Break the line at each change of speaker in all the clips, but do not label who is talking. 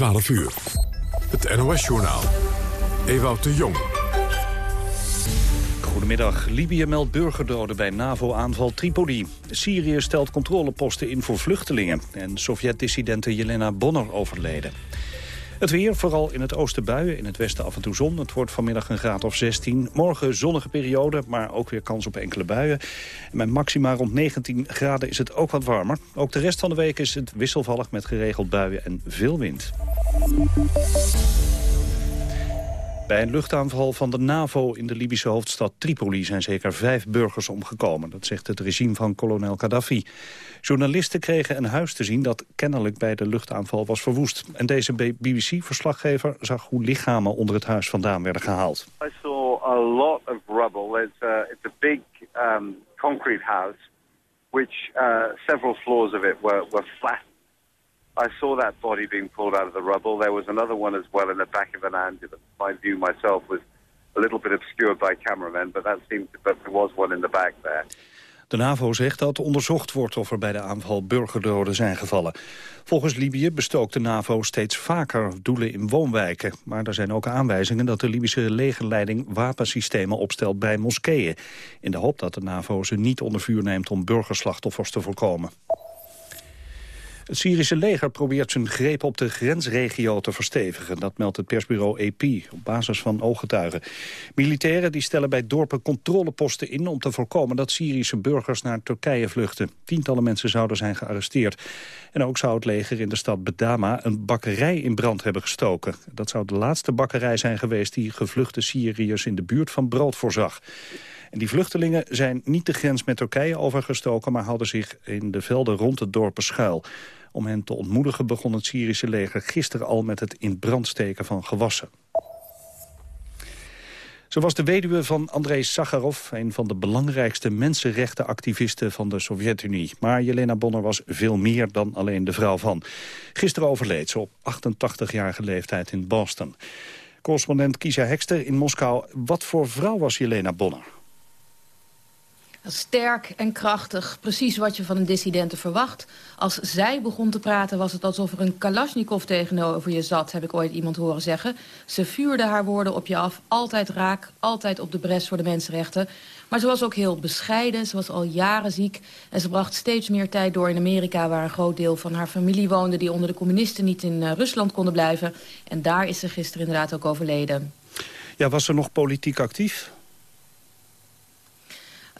12 uur. Het NOS-journaal. Ewout de Jong.
Goedemiddag. Libië meldt burgerdoden bij NAVO-aanval Tripoli. Syrië stelt controleposten in voor vluchtelingen. En Sovjet-dissidente Jelena Bonner overleden. Het weer, vooral in het oosten buien, in het westen af en toe zon. Het wordt vanmiddag een graad of 16. Morgen zonnige periode, maar ook weer kans op enkele buien. En met maxima rond 19 graden is het ook wat warmer. Ook de rest van de week is het wisselvallig met geregeld buien en veel wind. Bij een luchtaanval van de NAVO in de Libische hoofdstad Tripoli zijn zeker vijf burgers omgekomen. Dat zegt het regime van kolonel Gaddafi. Journalisten kregen een huis te zien dat kennelijk bij de luchtaanval was verwoest. En deze BBC-verslaggever zag hoe lichamen onder het huis vandaan werden gehaald.
I saw a lot of rubble. It's a, it's big um, concrete house, which uh, several floors of it were, were flat I saw that body being pulled out of the rubble. There was another one as well in the back of an ambulance. My view myself was a little bit obscured by cameramen, but that seemed but there was one in the back there.
De NAVO zegt dat onderzocht wordt of er bij de aanval burgerdoden zijn gevallen. Volgens Libië bestookt de NAVO steeds vaker doelen in woonwijken. Maar er zijn ook aanwijzingen dat de Libische legerleiding wapensystemen opstelt bij moskeeën. In de hoop dat de NAVO ze niet onder vuur neemt om burgerslachtoffers te voorkomen. Het Syrische leger probeert zijn greep op de grensregio te verstevigen. Dat meldt het persbureau AP op basis van ooggetuigen. Militairen die stellen bij dorpen controleposten in... om te voorkomen dat Syrische burgers naar Turkije vluchten. Tientallen mensen zouden zijn gearresteerd. En ook zou het leger in de stad Bedama een bakkerij in brand hebben gestoken. Dat zou de laatste bakkerij zijn geweest... die gevluchte Syriërs in de buurt van brood voorzag. En die vluchtelingen zijn niet de grens met Turkije overgestoken... maar hadden zich in de velden rond het dorpen schuil. Om hen te ontmoedigen begon het Syrische leger gisteren al met het in brand steken van gewassen. Ze was de weduwe van Andrei Sakharov, een van de belangrijkste mensenrechtenactivisten van de Sovjet-Unie. Maar Jelena Bonner was veel meer dan alleen de vrouw van. Gisteren overleed ze op 88-jarige leeftijd in Boston. Correspondent Kisha Hekster in Moskou. Wat voor vrouw was Jelena Bonner?
Sterk en krachtig, precies wat je van een dissidente verwacht. Als zij begon te praten was het alsof er een Kalashnikov tegenover je zat... heb ik ooit iemand horen zeggen. Ze vuurde haar woorden op je af, altijd raak, altijd op de bres voor de mensenrechten. Maar ze was ook heel bescheiden, ze was al jaren ziek... en ze bracht steeds meer tijd door in Amerika... waar een groot deel van haar familie woonde... die onder de communisten niet in uh, Rusland konden blijven. En daar is ze gisteren inderdaad ook overleden.
Ja, was ze nog politiek actief?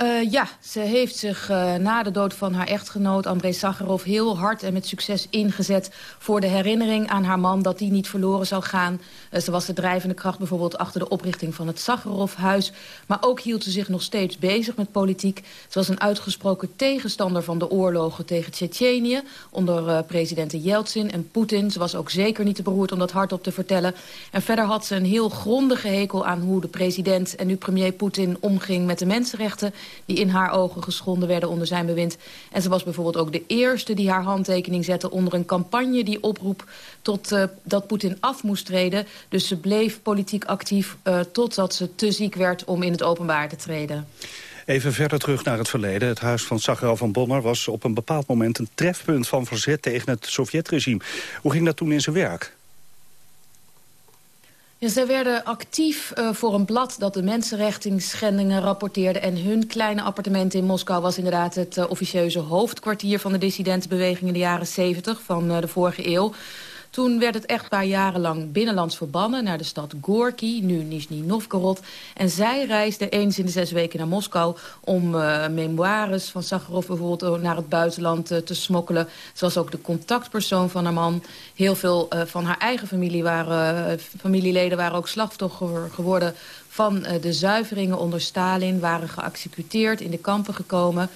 Uh, ja, ze heeft zich uh, na de dood van haar echtgenoot Andrei Sakharov... heel hard en met succes ingezet voor de herinnering aan haar man... dat die niet verloren zou gaan. Uh, ze was de drijvende kracht bijvoorbeeld achter de oprichting van het Sakharov-huis. Maar ook hield ze zich nog steeds bezig met politiek. Ze was een uitgesproken tegenstander van de oorlogen tegen Tsjetsjenië... onder presidenten Yeltsin en Poetin. Ze was ook zeker niet te beroerd om dat hardop te vertellen. En verder had ze een heel grondige hekel aan hoe de president... en nu premier Poetin omging met de mensenrechten die in haar ogen geschonden werden onder zijn bewind. En ze was bijvoorbeeld ook de eerste die haar handtekening zette... onder een campagne die oproep tot uh, dat Poetin af moest treden. Dus ze bleef politiek actief uh, totdat ze te ziek werd om in het openbaar te treden.
Even verder terug naar het verleden. Het huis van Sakharov van Bonner was op een bepaald moment een trefpunt van verzet tegen het Sovjetregime. Hoe ging dat toen in zijn werk?
Ja, zij werden actief uh, voor een blad dat de mensenrechtenschendingen rapporteerde. En hun kleine appartement in Moskou was inderdaad het uh, officieuze hoofdkwartier van de dissidentenbeweging in de jaren 70 van uh, de vorige eeuw. Toen werd het echtpaar jarenlang binnenlands verbannen naar de stad Gorky, nu Nizhny Novgorod. En zij reisde eens in de zes weken naar Moskou om uh, memoires van Sakharov bijvoorbeeld naar het buitenland uh, te smokkelen. Was ook de contactpersoon van haar man. Heel veel uh, van haar eigen familie waren, familieleden waren ook slachtoffer geworden van de zuiveringen onder Stalin, waren geëxecuteerd, in de kampen gekomen.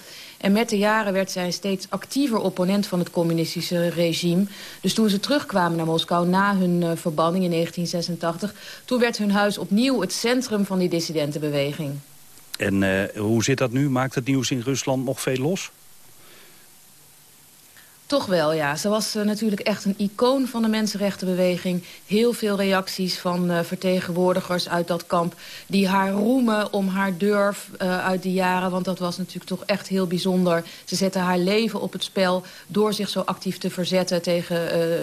En met de jaren werd zij steeds actiever opponent van het communistische regime. Dus toen ze terugkwamen naar Moskou na hun uh, verbanning in 1986... toen werd hun huis opnieuw het centrum van die dissidentenbeweging.
En uh, hoe zit dat nu? Maakt het nieuws in Rusland nog veel los?
Toch wel, ja. Ze was uh, natuurlijk echt een icoon van de mensenrechtenbeweging. Heel veel reacties van uh, vertegenwoordigers uit dat kamp... die haar roemen om haar durf uh, uit die jaren. Want dat was natuurlijk toch echt heel bijzonder. Ze zette haar leven op het spel door zich zo actief te verzetten... tegen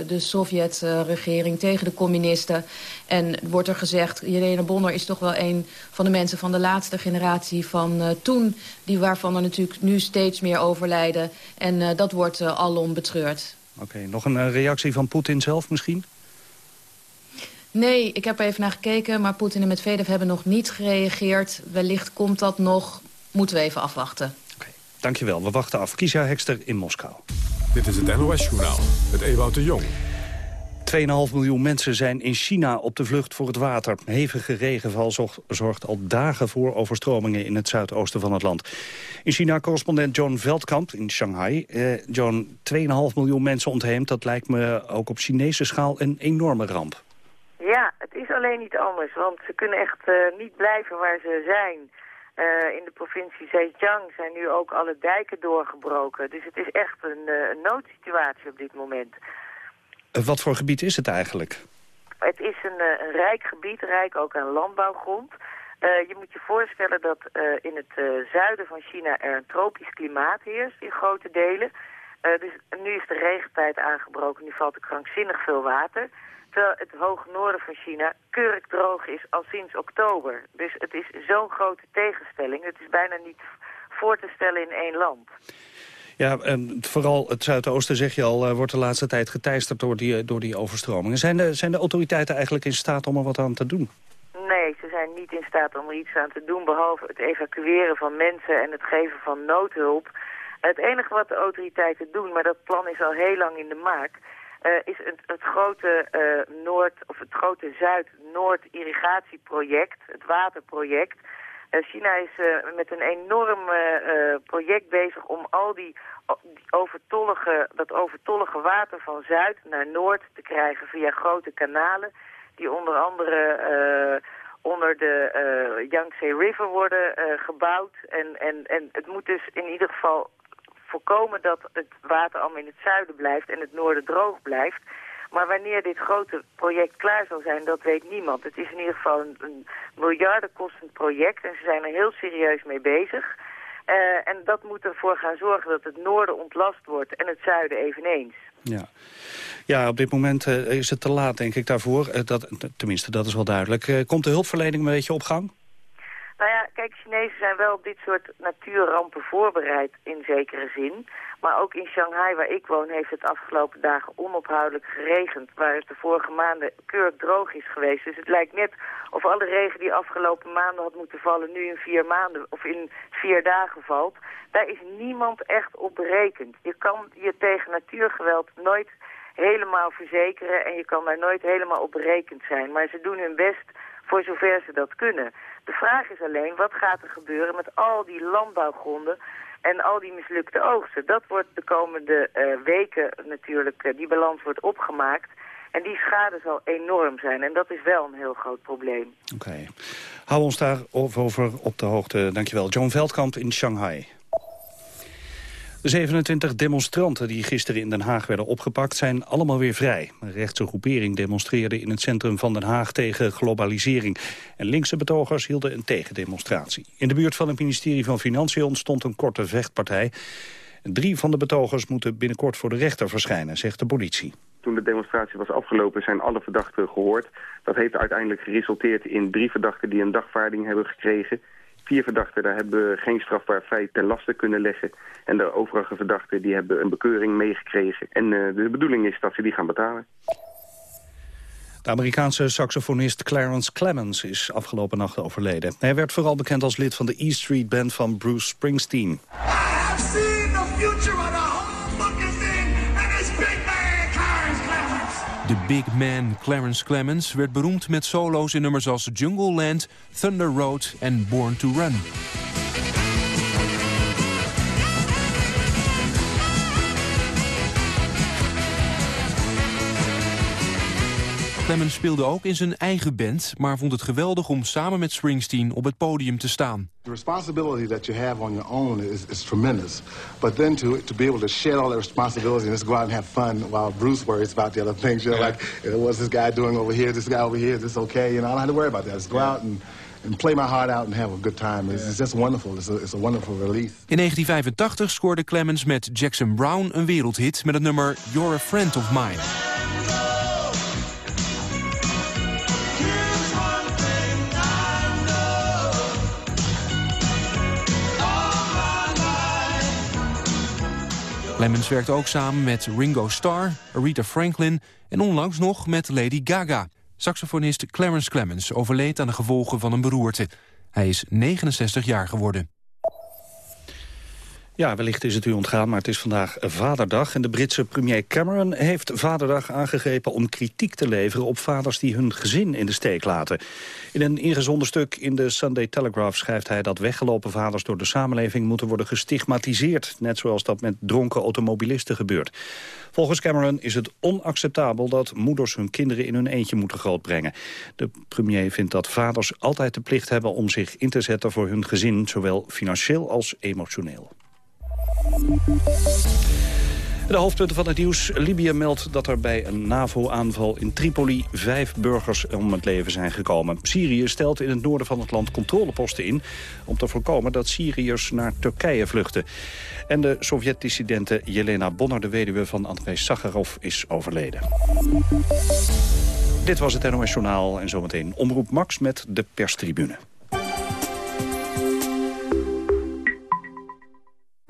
de Sovjet-regering, tegen de communisten. En wordt er gezegd, Jelena Bonner is toch wel een van de mensen... van de laatste generatie van toen... Die waarvan er natuurlijk nu steeds meer overlijden. En dat wordt alom betreurd.
Oké, nog een uh, reactie van Poetin zelf misschien?
Nee, ik heb er even naar gekeken, maar Poetin en Medvedev hebben nog niet gereageerd. Wellicht komt dat nog, moeten we even afwachten.
Oké, dankjewel. We wachten af. Kiesja Hekster in Moskou.
Dit is het NOS-journaal, het Ewout de Jong.
2,5 miljoen mensen zijn in China op de vlucht voor het water. Hevige regenval zorgt al dagen voor overstromingen in het zuidoosten van het land. In China correspondent John Veldkamp in Shanghai. Eh, John, 2,5 miljoen mensen ontheemd, dat lijkt me ook op Chinese schaal een enorme ramp.
Ja, het is alleen niet anders, want ze kunnen echt uh, niet blijven waar ze zijn. Uh, in de provincie Zhejiang zijn nu ook alle dijken doorgebroken. Dus het is echt een, een noodsituatie op dit moment.
Wat voor gebied is het eigenlijk?
Het is een, eh, rijk gebied, rijk ook aan landbouwgrond. Uh, je moet je voorstellen dat in het zuiden van China er een tropisch klimaat heerst in grote delen. dus nu is de regentijd aangebroken, nu valt er krankzinnig veel water. Terwijl het hoge noorden van China keurig droog is al sinds oktober. Dus het is zo'n grote tegenstelling. Het is bijna niet voor te stellen in één land.
Ja, en vooral het Zuidoosten, zeg je al, uh, wordt de laatste tijd geteisterd door die, door die overstromingen. Zijn de, zijn de autoriteiten eigenlijk in staat om er wat aan te doen?
Nee, ze zijn niet in staat om er iets aan te doen, behalve het evacueren van mensen en het geven van noodhulp. Het enige wat de autoriteiten doen, maar dat plan is al heel lang in de maak, uh, is het, grote Noord, of het grote Zuid-Noord irrigatieproject, het waterproject. China is met een enorm project bezig om al die overtollige, dat overtollige water van zuid naar noord te krijgen via grote kanalen. Die onder andere onder de Yangtze River worden gebouwd. En, en, en het moet dus in ieder geval voorkomen dat het water allemaal in het zuiden blijft en het noorden droog blijft. Maar wanneer dit grote project klaar zal zijn, dat weet niemand. Het is in ieder geval een, een miljardenkostend project en ze zijn er heel serieus mee bezig. Uh, en dat moet ervoor gaan zorgen dat het noorden ontlast wordt en het zuiden eveneens.
Ja, ja op dit moment uh, is het te laat, denk ik, daarvoor. Uh, dat, tenminste, dat is wel duidelijk. komt de hulpverlening een beetje op gang?
Nou ja, kijk, Chinezen zijn wel op dit soort natuurrampen voorbereid in zekere zin. Maar ook in Shanghai, waar ik woon, heeft het afgelopen dagen onophoudelijk geregend. Waar het de vorige maanden keurig droog is geweest. Dus het lijkt net of alle regen die afgelopen maanden had moeten vallen... nu in vier maanden of in vier dagen valt. Daar is niemand echt op berekend. Je kan je tegen natuurgeweld nooit helemaal verzekeren... en je kan daar nooit helemaal op berekend zijn. Maar ze doen hun best voor zover ze dat kunnen. De vraag is alleen, wat gaat er gebeuren met al die landbouwgronden en al die mislukte oogsten? Dat wordt de komende uh, weken natuurlijk, uh, die balans wordt opgemaakt. En die schade zal enorm zijn. En dat is wel een heel groot probleem.
Oké. Hou ons daarover op de hoogte. Dankjewel. John Veldkamp in Shanghai. De 27 demonstranten die gisteren in Den Haag werden opgepakt zijn allemaal weer vrij. Een rechtse groepering demonstreerde in het centrum van Den Haag tegen globalisering. En linkse betogers hielden een tegendemonstratie. In de buurt van het ministerie van Financiën ontstond een korte vechtpartij. Drie van de betogers moeten binnenkort voor de rechter verschijnen, zegt de politie.
Toen de demonstratie was afgelopen zijn alle verdachten gehoord. Dat heeft uiteindelijk geresulteerd in drie verdachten die een dagvaarding hebben gekregen. Vier verdachten daar hebben geen strafbaar feit ten laste kunnen leggen. En de overige verdachten die hebben een bekeuring meegekregen. En uh, de bedoeling is dat ze die gaan betalen.
De Amerikaanse saxofonist Clarence Clemens is afgelopen nacht overleden. Hij werd vooral bekend als lid van de E Street Band van Bruce Springsteen.
De big man Clarence Clemens werd beroemd met solo's in nummers als Jungle Land, Thunder Road en Born to Run. Clemens speelde ook in zijn eigen band, maar vond het geweldig om samen met Springsteen op het podium te staan.
The responsibility that you have on your own is, is tremendous. But then to, to be able to share all that responsibility and just go out and have fun while Bruce worries about the other things. You know, like, what's this guy doing over here, this guy over here, is this okay? You know, I don't have to worry about that. Just go out and and play my heart out and have a good time. It's, it's just wonderful. It's a, it's a wonderful release.
In 1985 scoorde Clemens met Jackson Brown een wereldhit met het nummer You're a Friend of Mine. Clemens werkt ook samen met Ringo Starr, Aretha Franklin en onlangs nog met Lady Gaga. Saxofonist Clarence Clemens overleed aan de gevolgen van een beroerte. Hij is 69 jaar geworden.
Ja, wellicht is het u ontgaan, maar het is vandaag Vaderdag. En de Britse premier Cameron heeft Vaderdag aangegrepen om kritiek te leveren op vaders die hun gezin in de steek laten. In een ingezonden stuk in de Sunday Telegraph schrijft hij dat weggelopen vaders door de samenleving moeten worden gestigmatiseerd. Net zoals dat met dronken automobilisten gebeurt. Volgens Cameron is het onacceptabel dat moeders hun kinderen in hun eentje moeten grootbrengen. De premier vindt dat vaders altijd de plicht hebben om zich in te zetten voor hun gezin, zowel financieel als emotioneel. De hoofdpunten van het nieuws. Libië meldt dat er bij een NAVO-aanval in Tripoli vijf burgers om het leven zijn gekomen. Syrië stelt in het noorden van het land controleposten in... om te voorkomen dat Syriërs naar Turkije vluchten. En de Sovjet-dissidente Jelena Bonner, de weduwe van Andrei Sakharov, is overleden. Dit was het NOS Journaal en zometeen Omroep Max met de perstribune.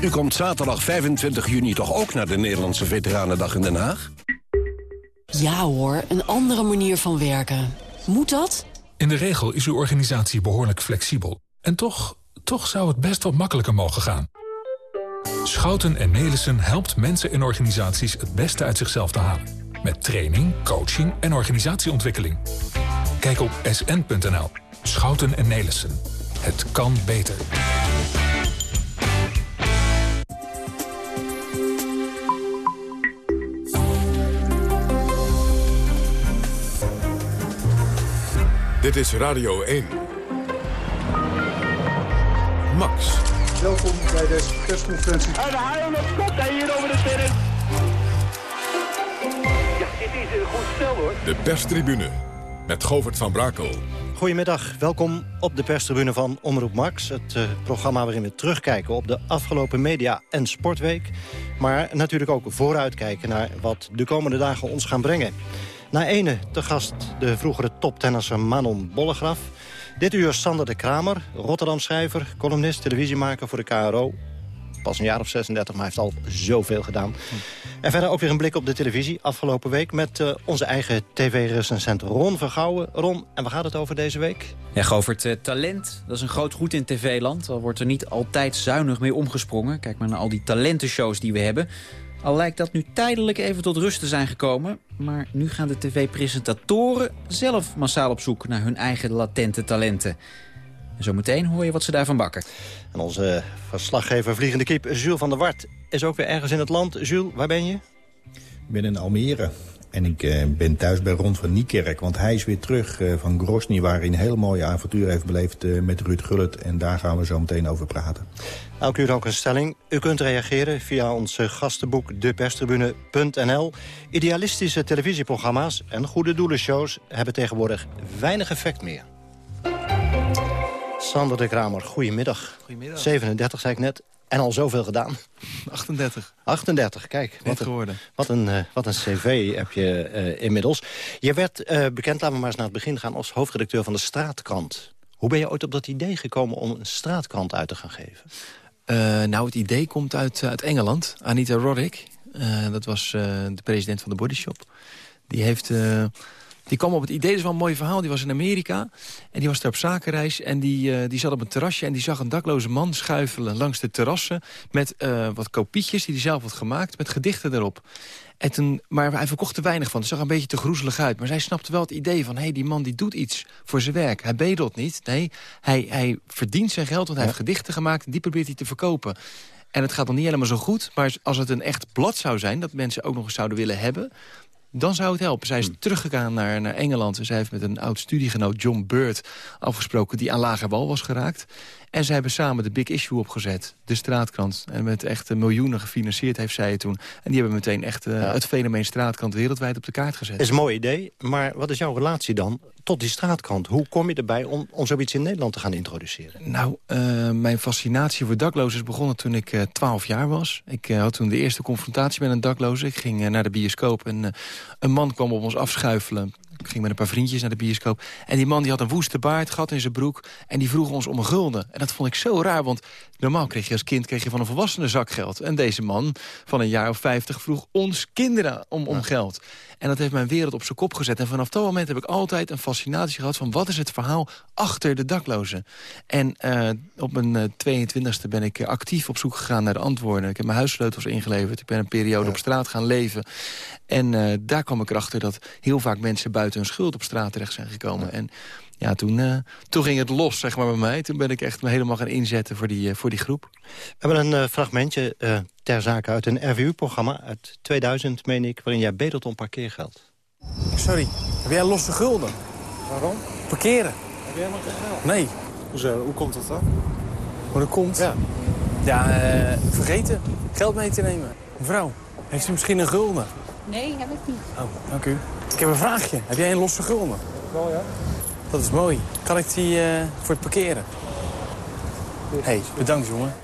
U komt zaterdag 25 juni toch ook naar de Nederlandse Veteranendag in Den Haag?
Ja hoor, een andere manier van werken. Moet dat?
In de regel is uw organisatie behoorlijk flexibel. En toch, toch zou het best wat makkelijker mogen gaan. Schouten en Nelissen helpt mensen en organisaties het beste uit zichzelf te halen. Met training, coaching en organisatieontwikkeling. Kijk op sn.nl. Schouten en Nelissen. Het kan beter. Dit is Radio 1. Max.
Welkom bij deze persconferentie.
En de haal nog komt hij hier over de terrein. Ja, dit is een goed stel hoor.
De perstribune met Govert van Brakel.
Goedemiddag, welkom op de perstribune van Omroep Max. Het uh, programma waarin we terugkijken op de afgelopen media- en sportweek. Maar natuurlijk ook vooruitkijken naar wat de komende dagen ons gaan brengen. Na ene te gast de vroegere toptennisser Manon Bollegraf. Dit uur Sander de Kramer, Rotterdam-schrijver, columnist, televisiemaker voor de KRO. Pas een jaar of 36, maar heeft al zoveel gedaan. En verder ook weer een blik op de televisie afgelopen week... met uh, onze eigen tv-recensent Ron Vergouwen. Ron, en waar gaat het over deze week?
Ja, Govert, uh, talent, dat is een groot goed in tv-land. Al wordt er niet altijd zuinig mee omgesprongen. Kijk maar naar al die talentenshows die we hebben. Al lijkt dat nu tijdelijk even tot rust te zijn gekomen. Maar nu gaan de tv-presentatoren zelf massaal op zoek naar hun eigen latente talenten. En zometeen hoor je wat ze daarvan bakken.
En onze verslaggever Vliegende Kiep, Jules van der Wart, is ook weer ergens in het land. Jules, waar ben je?
Ik ben in Almere. En ik uh, ben thuis bij Ron van Niekerk, want hij is weer terug uh, van Grosny... waar hij een hele mooie avontuur heeft beleefd met Ruud Gullit. En daar gaan we zo meteen over praten.
Elk uur ook een stelling. U kunt reageren via ons gastenboek deperstribune.nl. Idealistische televisieprogramma's en goede doelenshows... hebben tegenwoordig weinig effect meer. Sander de Kramer, goedemiddag.
Goedemiddag.
37 zei ik net. En al zoveel gedaan.
38.
38, kijk.
Wat geworden.
Een, wat, een, uh, wat een cv heb je uh, inmiddels. Je werd uh, bekend, laten we maar eens naar het begin gaan... als hoofdredacteur van de Straatkrant. Hoe ben je ooit op dat idee gekomen om een straatkrant uit te gaan geven?
Nou, het idee komt uit, uit Engeland. Anita Roddick, dat was de president van de Body Shop. Die heeft... Die kwam op het idee, dat is wel een mooi verhaal. Die was in Amerika en die was daar op zakenreis. En die, uh, die zat op een terrasje en die zag een dakloze man schuifelen langs de terrassen... met uh, wat kopietjes die hij zelf had gemaakt, met gedichten erop. En toen, maar hij verkocht er weinig van. Het zag een beetje te groezelig uit. Maar zij snapte wel het idee van... hé, hey, die man die doet iets voor zijn werk. Hij bedelt niet. Nee, hij, hij verdient zijn geld, want hij heeft gedichten gemaakt... en die probeert hij te verkopen. En het gaat dan niet helemaal zo goed. Maar als het een echt blad zou zijn... dat mensen ook nog eens zouden willen hebben dan zou het helpen. Zij is hmm. teruggegaan naar, naar Engeland. Zij heeft met een oud studiegenoot, John Bird, afgesproken... die aan lager wal was geraakt. En zij hebben samen de Big Issue opgezet, de straatkrant. En met echt miljoenen gefinancierd heeft zij het toen. En die hebben meteen echt uh, ja. het fenomeen straatkrant wereldwijd op de kaart gezet.
Dat is een mooi idee, maar wat is jouw relatie dan tot die straatkrant? Hoe kom je erbij om, om zoiets in Nederland te gaan introduceren?
Nou, uh, mijn fascinatie voor daklozen is begonnen toen ik uh, 12 jaar was. Ik had toen de eerste confrontatie met een dakloze. Ik ging naar de bioscoop en een man kwam op ons afschuifelen. Ik ging met een paar vriendjes naar de bioscoop. En die man die had een woeste baard, gat in zijn broek. En die vroeg ons om een gulden. En dat vond ik zo raar, want normaal kreeg je als kind kreeg je van een volwassene zakgeld. En deze man van een jaar of vijftig vroeg ons kinderen om, om geld. En dat heeft mijn wereld op zijn kop gezet. En vanaf dat moment heb ik altijd een fascinatie gehad... van wat is het verhaal achter de daklozen. En uh, op mijn uh, 22e ben ik actief op zoek gegaan naar de antwoorden. Ik heb mijn huissleutels ingeleverd. Ik ben een periode ja. op straat gaan leven. En uh, daar kwam ik erachter dat heel vaak mensen buiten hun schuld op straat terecht zijn gekomen. Ja. En ja, toen, uh, toen ging het los, zeg maar, bij mij. Toen ben ik echt me helemaal gaan inzetten voor die, uh, voor die groep.
We hebben een uh, fragmentje ter zake uit een RVU-programma uit 2000, meen ik... waarin jij bedelt om parkeergeld.
Sorry, heb jij losse gulden?
Waarom?
Parkeren.
Heb jij nog geen geld?
Nee.
Hoezo? Hoe komt dat dan?
Hoe dat komt?
Ja.
Ja, vergeten geld mee te nemen. Mevrouw, heeft u misschien een gulden?
Nee, heb ik niet.
Oh, dank u. Ik heb een vraagje. Heb jij een losse gulden?
Wel, ja.
Dat is mooi. Kan ik die uh, voor het parkeren? hey, bedankt jongen.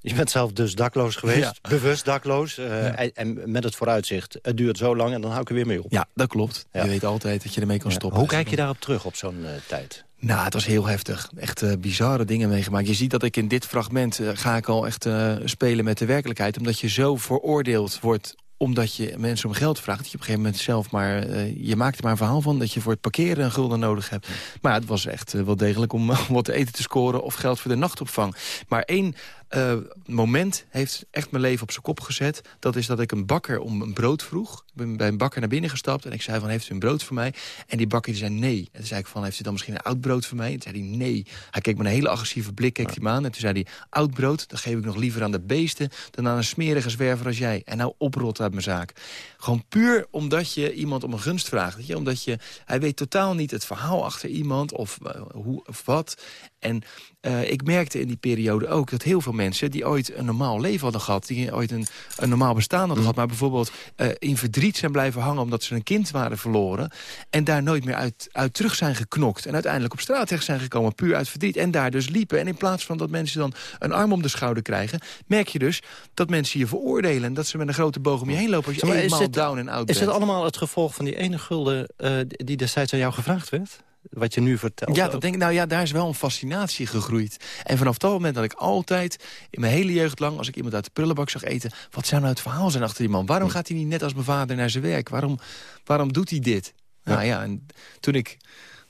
Je bent zelf dus dakloos geweest, ja. bewust dakloos. Uh, ja. en, met het vooruitzicht, het duurt zo lang en dan hou ik er weer mee op.
Ja, dat klopt. Ja. Je weet altijd dat je ermee kan stoppen.
Hoe kijk je daarop terug op zo'n uh, tijd?
Nou, het was heel heftig. Echt uh, bizarre dingen meegemaakt. Je ziet dat ik in dit fragment ga ik al echt spelen met de werkelijkheid. Omdat je zo veroordeeld wordt omdat je mensen om geld vraagt... dat je op een gegeven moment zelf maar... Uh, je maakt er maar een verhaal van dat je voor het parkeren een gulden nodig hebt. Maar het was echt uh, wel degelijk om, om wat te eten te scoren... of geld voor de nachtopvang. Maar één uh, moment heeft echt mijn leven op zijn kop gezet. Dat is dat ik een bakker om een brood vroeg. Ik ben bij een bakker naar binnen gestapt en ik zei van, heeft u een brood voor mij? En die bakker die zei nee. En toen zei ik van, heeft u dan misschien een oud brood voor mij? En toen zei hij nee. Hij keek met een hele agressieve blik keek hij me aan. En toen zei hij, oud brood, dat geef ik nog liever aan de beesten... dan aan een smerige zwerver als jij. En nou oprot uit mijn zaak. Gewoon puur omdat je iemand om een gunst vraagt. Weet je? Omdat je, hij weet totaal niet het verhaal achter iemand of uh, hoe of wat. En uh, ik merkte in die periode ook dat heel veel mensen... die ooit een normaal leven hadden gehad... die ooit een, een normaal bestaan hadden mm. gehad... maar bijvoorbeeld uh, in verdriet zijn blijven hangen... omdat ze een kind waren verloren... en daar nooit meer uit, uit terug zijn geknokt... en uiteindelijk op straat terecht zijn gekomen, puur uit verdriet... en daar dus liepen. En in plaats van dat mensen dan een arm om de schouder krijgen... merk je dus dat mensen je veroordelen... en dat ze met een grote boog om je heen lopen... als je eenmaal down en out
Is
bent.
het allemaal het gevolg van die ene gulden... Uh, die destijds aan jou gevraagd werd? Wat je nu vertelt.
Ja, dat denk ik, nou ja, daar is wel een fascinatie gegroeid. En vanaf dat moment dat ik altijd, in mijn hele jeugd lang... als ik iemand uit de prullenbak zag eten... wat zou nou het verhaal zijn achter die man? Waarom gaat hij niet net als mijn vader naar zijn werk? Waarom, waarom doet hij dit? Ja. Nou ja, en toen ik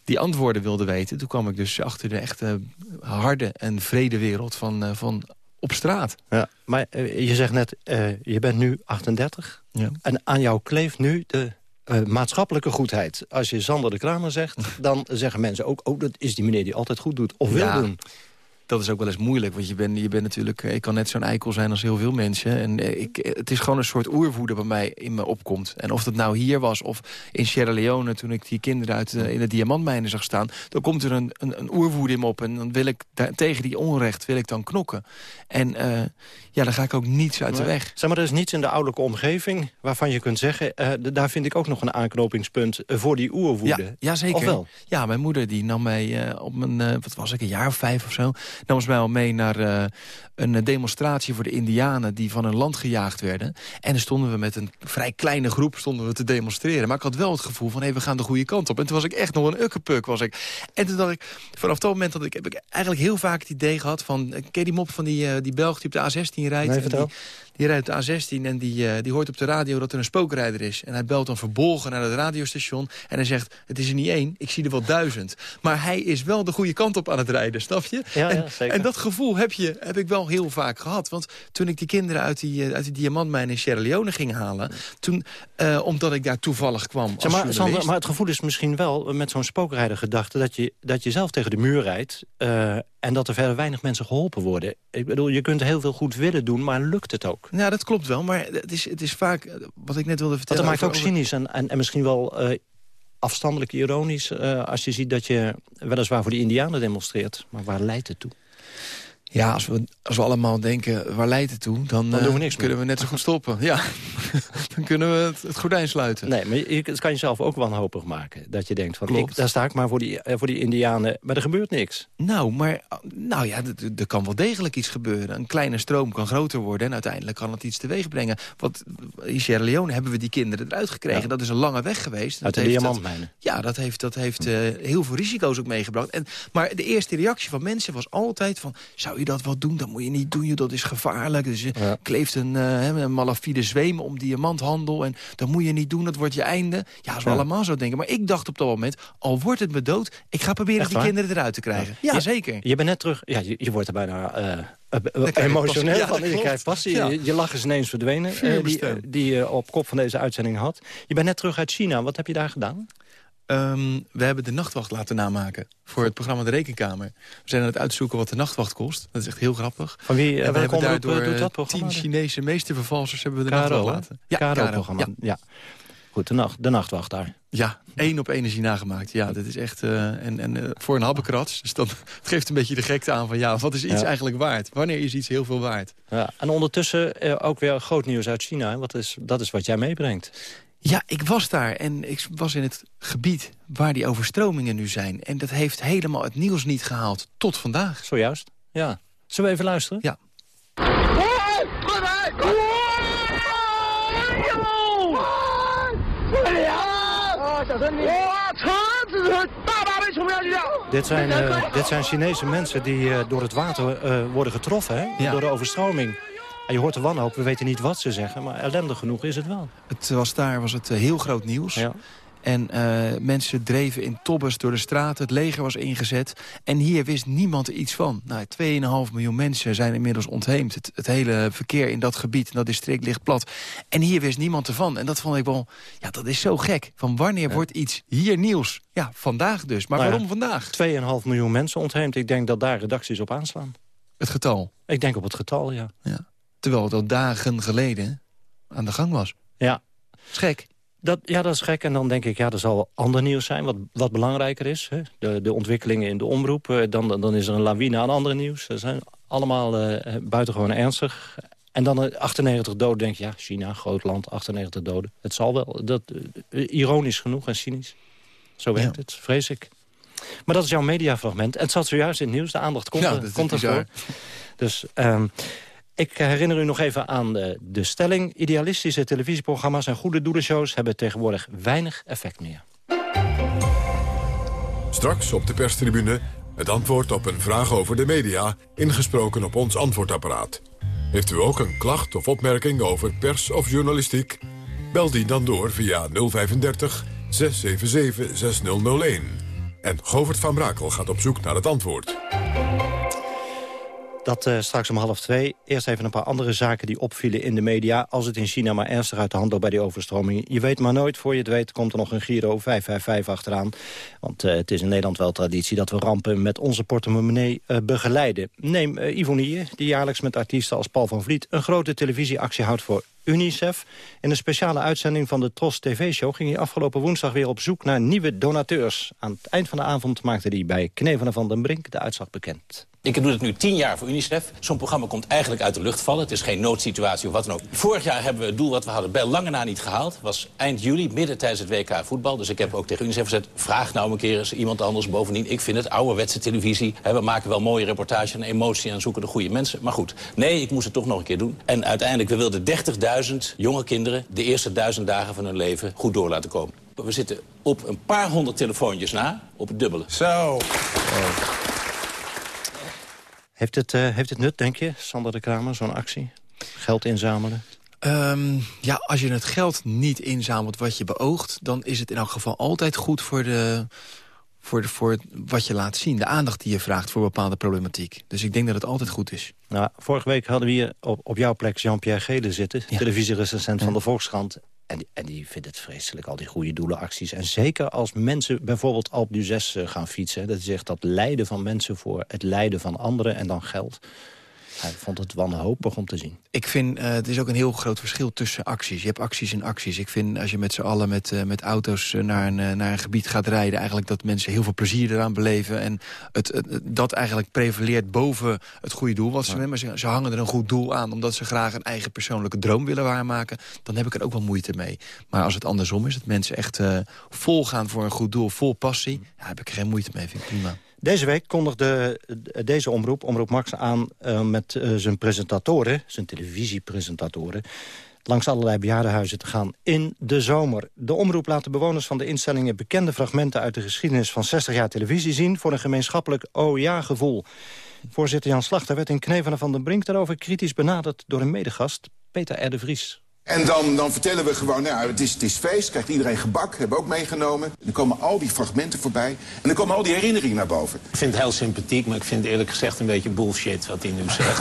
die antwoorden wilde weten... toen kwam ik dus achter de echte harde en vrede wereld van, van op straat.
Ja, maar uh, je zegt net, uh, je bent nu 38.
Ja.
En aan jou kleeft nu de uh, maatschappelijke goedheid. Als je Sander de Kramer zegt, dan zeggen mensen ook... oh, dat is die meneer die altijd goed doet of wil
ja.
doen.
Dat is ook wel eens moeilijk. Want je bent je bent natuurlijk, ik kan net zo'n eikel zijn als heel veel mensen. En eh, ik, het is gewoon een soort oerwoede bij mij in me opkomt. En of dat nou hier was of in Sierra Leone... toen ik die kinderen uit in de diamantmijnen zag staan... dan komt er een, een, een oerwoede in me op. En dan wil ik daar, tegen die onrecht wil ik dan knokken. En uh, ja, dan ga ik ook niets uit de weg.
Zeg maar, er is niets in de ouderlijke omgeving waarvan je kunt zeggen... Uh, daar vind ik ook nog een aanknopingspunt voor die oerwoede.
Ja, ja zeker.
Of wel?
Ja, mijn moeder die nam mij op mijn, wat was ik, een jaar of vijf of zo... nam ze mij al mee naar een demonstratie voor de indianen... die van hun land gejaagd werden. En dan stonden we met een vrij kleine groep stonden we te demonstreren. Maar ik had wel het gevoel van, hé, we gaan de goede kant op. En toen was ik echt nog een ukkepuk. Was ik. En toen dacht ik, vanaf dat moment dat ik, heb ik eigenlijk heel vaak het idee gehad... van, ken die mop van die, die Belg die op de A16 rijdt?
Nee.
Die rijdt de A16 en die, uh, die hoort op de radio dat er een spookrijder is. En hij belt dan verbolgen naar het radiostation. En hij zegt, het is er niet één, ik zie er wel duizend. Maar hij is wel de goede kant op aan het rijden, snap je?
Ja,
en,
ja, zeker.
en dat gevoel heb, je, heb ik wel heel vaak gehad. Want toen ik die kinderen uit die, uh, uit die diamantmijn in Sierra Leone ging halen... Toen, uh, omdat ik daar toevallig kwam
zeg maar, Sander, maar het gevoel is misschien wel met zo'n spookrijder gedachte... Dat je, dat je zelf tegen de muur rijdt... en dat er verder weinig mensen geholpen worden. Ik bedoel, je kunt heel veel goed willen doen, maar lukt het ook?
Ja, dat klopt wel, maar het is, het is vaak, wat ik net wilde vertellen...
Dat maakt ook cynisch en, en, en misschien wel uh, afstandelijk ironisch... Uh, als je ziet dat je weliswaar voor die indianen demonstreert. Maar waar leidt het toe?
Ja, als we, als we allemaal denken, waar leidt het toe? Dan,
dan doen we niks
uh, kunnen we net zo goed stoppen. Ja, dan kunnen we het, het, gordijn sluiten.
Nee, maar je, het kan jezelf ook wanhopig maken. Dat je denkt, van, ik, daar sta ik maar voor die, voor die indianen. Maar er gebeurt niks.
Nou, maar nou ja, er kan wel degelijk iets gebeuren. Een kleine stroom kan groter worden. En uiteindelijk kan het iets teweeg brengen. Want in Sierra Leone hebben we die kinderen eruit gekregen. Ja. Dat is een lange weg geweest.
Uit
dat
de diamantmijnen.
Ja, dat heeft, dat heeft uh, heel veel risico's ook meegebracht. En, maar de eerste reactie van mensen was altijd van... zou je dat wel doen? Dat moet je niet doen, dat is gevaarlijk. Dus je ja. kleeft een, uh, een malafide zweem om diamanthandel. En dat moet je niet doen, dat wordt je einde. Ja, is ja. allemaal zo denken. Maar ik dacht op dat moment, al wordt het me dood... ik ga proberen
Echt
die
waar?
kinderen eruit te krijgen. Ja, zeker.
Je bent net terug... Ja, je, je wordt er bijna... Uh, emotioneel
ja,
van, je krijgt passie.
Ja.
Je, je lach is ineens verdwenen, uh, die, uh, die je op kop van deze uitzending had. Je bent net terug uit China. Wat heb je daar gedaan?
Um, we hebben de nachtwacht laten namaken voor het programma De Rekenkamer. We zijn aan het uitzoeken wat de nachtwacht kost. Dat is echt heel grappig.
Van wie?
En we hebben daardoor
doet dat
tien Chinese meestervervalsers hebben we de
Karo,
nachtwacht laten.
Ja, Karo, Karo programma. Ja. ja. Goed, de, nacht, de nachtwacht daar.
Ja, één op energie nagemaakt. Ja, dat is echt... Uh, en en uh, voor een habbekrats. Dus dat het geeft een beetje de gekte aan van... ja, wat is iets ja. eigenlijk waard? Wanneer is iets heel veel waard?
Ja, en ondertussen uh, ook weer groot nieuws uit China. Wat is, dat is wat jij meebrengt.
Ja, ik was daar en ik was in het gebied waar die overstromingen nu zijn. En dat heeft helemaal het nieuws niet gehaald tot vandaag.
Zojuist, ja. Zullen we even luisteren?
Ja.
Dit zijn, uh, dit zijn Chinese mensen die uh, door het water uh, worden getroffen, hè? Ja. door de overstroming. En je hoort de wanhoop, we weten niet wat ze zeggen, maar ellendig genoeg is het wel.
Het was daar was het heel groot nieuws.
Ja.
En uh, mensen dreven in tobbes door de straten. Het leger was ingezet. En hier wist niemand iets van. Nou, 2,5 miljoen mensen zijn inmiddels ontheemd. Het, het, hele verkeer in dat gebied, in dat district, ligt plat. En hier wist niemand ervan. En dat vond ik wel... Ja, dat is zo gek. Van wanneer ja. wordt iets hier nieuws? Ja, vandaag dus. Maar nou waarom
ja,
vandaag?
2,5 miljoen mensen ontheemd. Ik denk dat daar redacties op aanslaan.
Het getal?
Ik denk op het getal, ja.
ja. Terwijl het al dagen geleden aan de gang was.
Ja.
Is gek.
Dat, ja, dat is gek. En dan denk ik, ja, er zal wel ander nieuws zijn... wat, wat belangrijker is. Hè? De, de ontwikkelingen in de omroep. Dan, dan is er een lawine aan andere nieuws. Dat zijn allemaal uh, buitengewoon ernstig. En dan 98 doden, denk je, ja, China, groot land, 98 doden. Het zal wel. Dat, uh, ironisch genoeg en cynisch. Zo werkt ja. het, vrees ik. Maar dat is jouw mediafragment. En het zat zojuist in het nieuws. De aandacht komt,
ja,
er, komt ervoor. Dus... Um, ik herinner u nog even aan de, de stelling. Idealistische televisieprogramma's en goede doelenshows... hebben tegenwoordig weinig effect meer.
Straks op de perstribune het antwoord op een vraag over de media... ingesproken op ons antwoordapparaat. Heeft u ook een klacht of opmerking over pers of journalistiek? Bel die dan door via 035 677 6001. En Govert van Brakel gaat op zoek naar het antwoord.
Dat uh, straks om half twee. Eerst even een paar andere zaken die opvielen in de media. Als het in China maar ernstig uit de hand loopt bij die overstroming. Je weet maar nooit, voor je het weet, komt er nog een Giro 555 achteraan. Want uh, het is in Nederland wel traditie dat we rampen met onze portemonnee uh, begeleiden. Neem Ivonie, die jaarlijks met artiesten als Paul van Vliet... een grote televisieactie houdt voor UNICEF. In een speciale uitzending van de Tros TV-show... ging hij afgelopen woensdag weer op zoek naar nieuwe donateurs. Aan het eind van de avond maakte hij bij Knevelen van den Brink de uitslag bekend.
Ik doe het nu tien jaar voor UNICEF. Zo'n programma komt eigenlijk uit de lucht vallen. Het is geen noodsituatie of wat dan ook. Vorig jaar hebben we het doel wat we hadden bij lange na niet gehaald. Het was eind juli, midden tijdens het WK voetbal. Dus ik heb ook tegen UNICEF gezegd... vraag nou een keer eens iemand anders. Bovendien, ik vind het ouderwetse televisie. We maken wel mooie reportage en emotie en zoeken de goede mensen. Maar goed, nee, ik moest het toch nog een keer doen. En uiteindelijk, we wilden 30.000 jonge kinderen... de eerste duizend dagen van hun leven goed door laten komen. We zitten op een paar honderd telefoontjes na, op het dubbele.
Zo. Heeft het, uh, heeft het nut, denk je, Sander de Kramer, zo'n actie? Geld inzamelen?
Um, ja, als je het geld niet inzamelt wat je beoogt... dan is het in elk geval altijd goed voor, de, voor, de, voor wat je laat zien. De aandacht die je vraagt voor bepaalde problematiek. Dus ik denk dat het altijd goed is.
Nou, vorige week hadden we hier op, op jouw plek Jean-Pierre Gele zitten... Ja. televisierecensent ja. van de Volkskrant. En, en die vindt het vreselijk, al die goede doelenacties. En zeker als mensen bijvoorbeeld Alp du 6 gaan fietsen. Dat echt dat lijden van mensen voor het lijden van anderen en dan geld. Hij vond het wanhopig om te zien.
Ik vind, uh, het is ook een heel groot verschil tussen acties. Je hebt acties en acties. Ik vind, als je met z'n allen met, uh, met auto's naar een, uh, naar een gebied gaat rijden... eigenlijk dat mensen heel veel plezier eraan beleven. En het, het, dat eigenlijk prevaleert boven het goede doel. Wat ze, ja. maar ze, ze, hangen er een goed doel aan... omdat ze graag een eigen persoonlijke droom willen waarmaken. Dan heb ik er ook wel moeite mee. Maar als het andersom is, dat mensen echt vol gaan voor een goed doel... vol passie, ja, heb ik er geen moeite mee. Vind ik prima.
Deze week kondigde deze omroep, Omroep Max, aan uh, met uh, zijn presentatoren... zijn televisiepresentatoren langs allerlei bejaardenhuizen te gaan in de zomer. De omroep laat de bewoners van de instellingen bekende fragmenten... uit de geschiedenis van 60 jaar televisie zien... voor een gemeenschappelijk oh-ja-gevoel. Voorzitter Jan Slachter werd in Knevelen van den Brink... daarover kritisch benaderd door een medegast, Peter R. de Vries.
En dan, dan vertellen we gewoon, nou, het, is, het is feest, krijgt iedereen gebak, hebben we ook meegenomen. Dan komen al die fragmenten voorbij en dan komen al die herinneringen naar boven.
Ik vind het heel sympathiek, maar ik vind eerlijk gezegd een beetje bullshit wat hij nu zegt.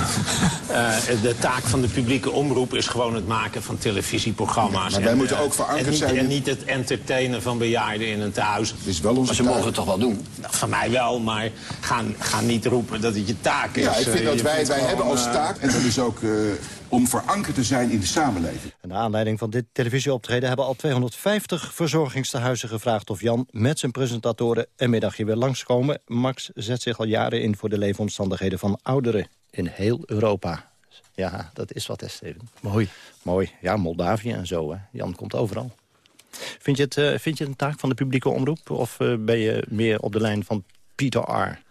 uh, de taak van de publieke omroep is gewoon het maken van televisieprogramma's.
maar wij
en,
moeten ook verankerd
en niet,
zijn.
En niet het entertainen van bejaarden in een thuis.
Het is wel onze
maar ze
taak.
mogen het toch wel doen? Nou, van mij wel, maar ga, ga niet roepen dat het je taak is.
Ja, ik vind
Uh,
dat
je
wij, hebben als taak, en dat is ook uh, om verankerd te zijn in de samenleving.
En naar aanleiding van dit televisieoptreden hebben al 250 verzorgingstehuizen gevraagd of Jan met zijn presentatoren een middagje wil langskomen. Max zet zich al jaren in voor de leefomstandigheden van ouderen in heel Europa. Ja, dat is wat, hè, Steven.
Mooi.
Mooi. Ja, Moldavië en zo, hè. Jan komt overal. Vind je het, uh, vind je het een taak van de publieke omroep? Of uh, ben je meer op de lijn van Pieter R.?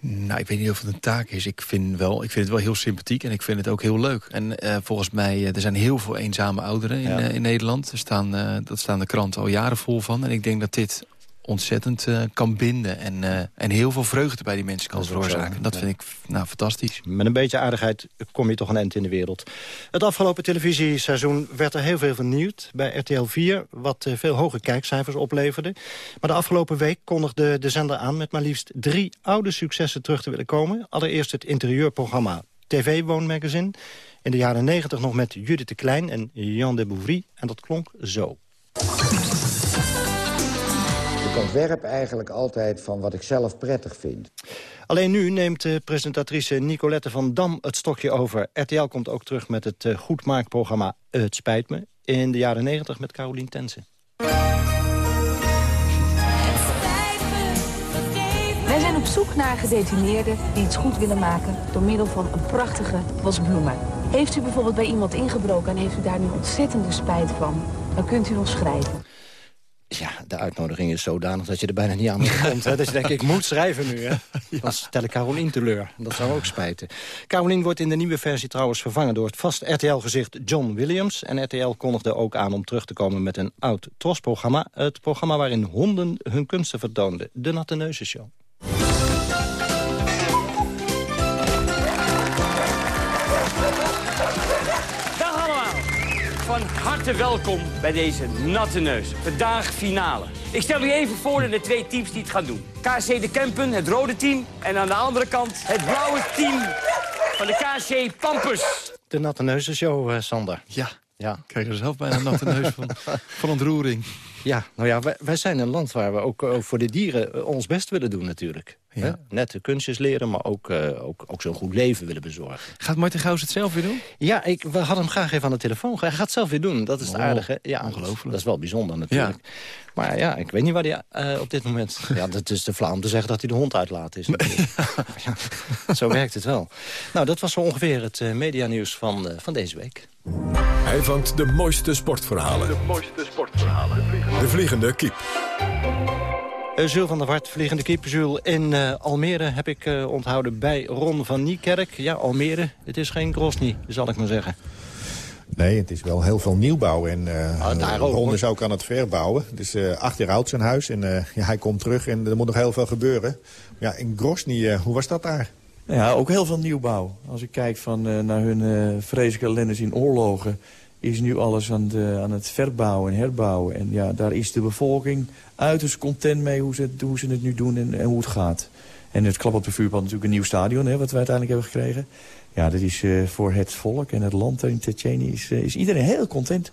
Nou, ik weet niet of het een taak is. Ik vind, wel, ik vind het wel heel sympathiek en ik vind het ook heel leuk. En uh, volgens mij, uh, er zijn heel veel eenzame ouderen in, ja. uh, in Nederland. Er staan, dat staan de kranten al jaren vol van. En ik denk dat dit ontzettend uh, kan binden. En, uh, en heel veel vreugde bij die mensen kan veroorzaken. Dat vind ik nou, fantastisch.
Met een beetje aardigheid kom je toch een eind in de wereld. Het afgelopen televisieseizoen werd er heel veel vernieuwd bij RTL 4... wat uh, veel hoge kijkcijfers opleverde. Maar de afgelopen week kondigde de zender aan... met maar liefst drie oude successen terug te willen komen. Allereerst het interieurprogramma TV Woonmagazine. In de jaren 90 nog met Judith de Klein en Jan de Bouvry. En dat klonk zo.
Ontwerp eigenlijk altijd van wat ik zelf prettig vind.
Alleen nu neemt de presentatrice Nicolette van Dam het stokje over. RTL komt ook terug met het uh, goedmaakprogramma Het Spijt Me... in de jaren 90 met Carolien Tensen.
Wij zijn op zoek naar gedetineerden die iets goed willen maken... door middel van een prachtige wasbloemen. Heeft u bijvoorbeeld bij iemand ingebroken en heeft u daar nu ontzettende spijt van... dan kunt u ons schrijven.
Ja, de uitnodiging is zodanig dat je er bijna niet aan komt. Hè? Dat je denkt, ik moet schrijven nu. Hè? Dan stel ik Carolien teleur. Dat zou ook spijten. Carolien wordt in de nieuwe versie trouwens vervangen door het vast RTL-gezicht John Williams. En RTL kondigde ook aan om terug te komen met een oud TROS-programma. Het programma waarin honden hun kunsten vertoonden. De Natte Neuzen Show.
Harte welkom bij deze natte neus. Vandaag finale. Ik stel u even voor de twee teams die het gaan doen. KC de Kempen, het rode team. En aan de andere kant het blauwe team van de KC Pampus.
De Natte Neuzenshow, uh, Sander.
Ja,
ja.
ik krijg er zelf bijna een natte neus van, van ontroering.
Ja, nou ja, wij, wij, zijn een land waar we ook uh, voor de dieren uh, ons best willen doen natuurlijk.
Ja.
Hè? Nette kunstjes leren, maar ook, uh, ook, ook zo'n goed leven willen bezorgen.
Gaat Martin Gauws het zelf weer doen?
Ja, ik, we hadden hem graag even aan de telefoon. Hij gaat het zelf weer doen, dat is het
Oh,
aardige. Ja,
ongelooflijk.
Dat is wel bijzonder natuurlijk. Maar ja, ik weet niet waar hij op dit moment... Ja, het is te flauw om te zeggen dat hij de hond uitlaat is. Ja, zo werkt het wel. Nou, dat was zo ongeveer het medianieuws van, van deze week.
Hij vangt de mooiste sportverhalen.
De mooiste sportverhalen.
De vliegende, de vliegende kiep.
Uh, Jules van der Wart, vliegende. Jules, in uh, Almere heb ik uh, onthouden bij Ron van Niekerk. Ja, Almere, het is geen Grosny, zal ik maar zeggen.
Nee, het is wel heel veel nieuwbouw. En uh,
ah,
Ron is ook aan het verbouwen. Het is uh, acht jaar oud zijn huis. En uh, ja, hij komt terug en er moet nog heel veel gebeuren. Ja, in Grosny, hoe was dat daar?
Ja, ook heel veel nieuwbouw. Als ik kijk van, naar hun vreselijke ellendes in oorlogen is nu alles aan, de, aan het verbouwen en herbouwen. En ja, daar is de bevolking uiterst content mee hoe ze hoe ze het nu doen en, en hoe het gaat. En het klap op de vuurpad natuurlijk een nieuw stadion, hè, wat we uiteindelijk hebben gekregen. Ja, dat is uh, voor het volk en het land in Tsjetsjenië is, uh, is iedereen heel content.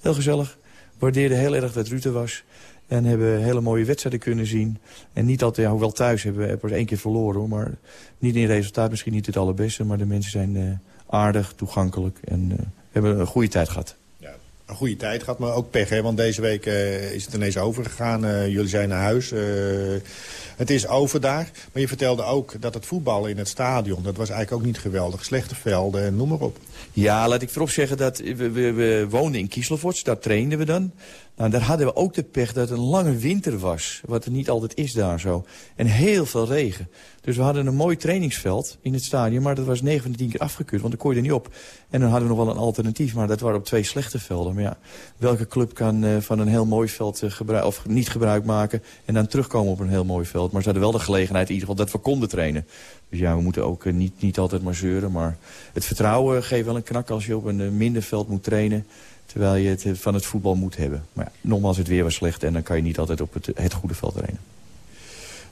Heel gezellig. Waardeerde heel erg dat Rutte was. En hebben hele mooie wedstrijden kunnen zien. En niet altijd, ja, hoewel thuis hebben we er één keer verloren. Hoor, maar niet in resultaat, misschien niet het allerbeste. Maar de mensen zijn aardig, toegankelijk en hebben een goede tijd gehad.
Een goede tijd gehad, maar ook pech. Hè? Want deze week uh, is het ineens overgegaan. Uh, jullie zijn naar huis. Uh, het is over daar. Maar je vertelde ook dat het voetballen in het stadion... dat was eigenlijk ook niet geweldig. Slechte velden en noem maar op.
Ja, laat ik voorop zeggen dat we, we, woonden in Kieselvoorts. Daar trainden we dan. Nou, daar hadden we ook de pech dat het een lange winter was. Wat er niet altijd is daar zo. En heel veel regen. Dus we hadden een mooi trainingsveld in het stadion. Maar dat was 9 van de 10 keer afgekeurd. Want dan kon je er niet op. En dan hadden we nog wel een alternatief. Maar dat waren op twee slechte velden. Maar ja, welke club kan uh, van een heel mooi veld uh, gebruik, of niet gebruik maken. En dan terugkomen op een heel mooi veld. Maar ze hadden wel de gelegenheid in ieder geval dat we konden trainen. Dus ja, we moeten ook uh, niet, niet altijd maar zeuren. Maar het vertrouwen geeft wel een knak als je op een minder veld moet trainen. Terwijl je het van het voetbal moet hebben. Maar ja, nogmaals, het weer was slecht en dan kan je niet altijd op het, het goede veld trainen.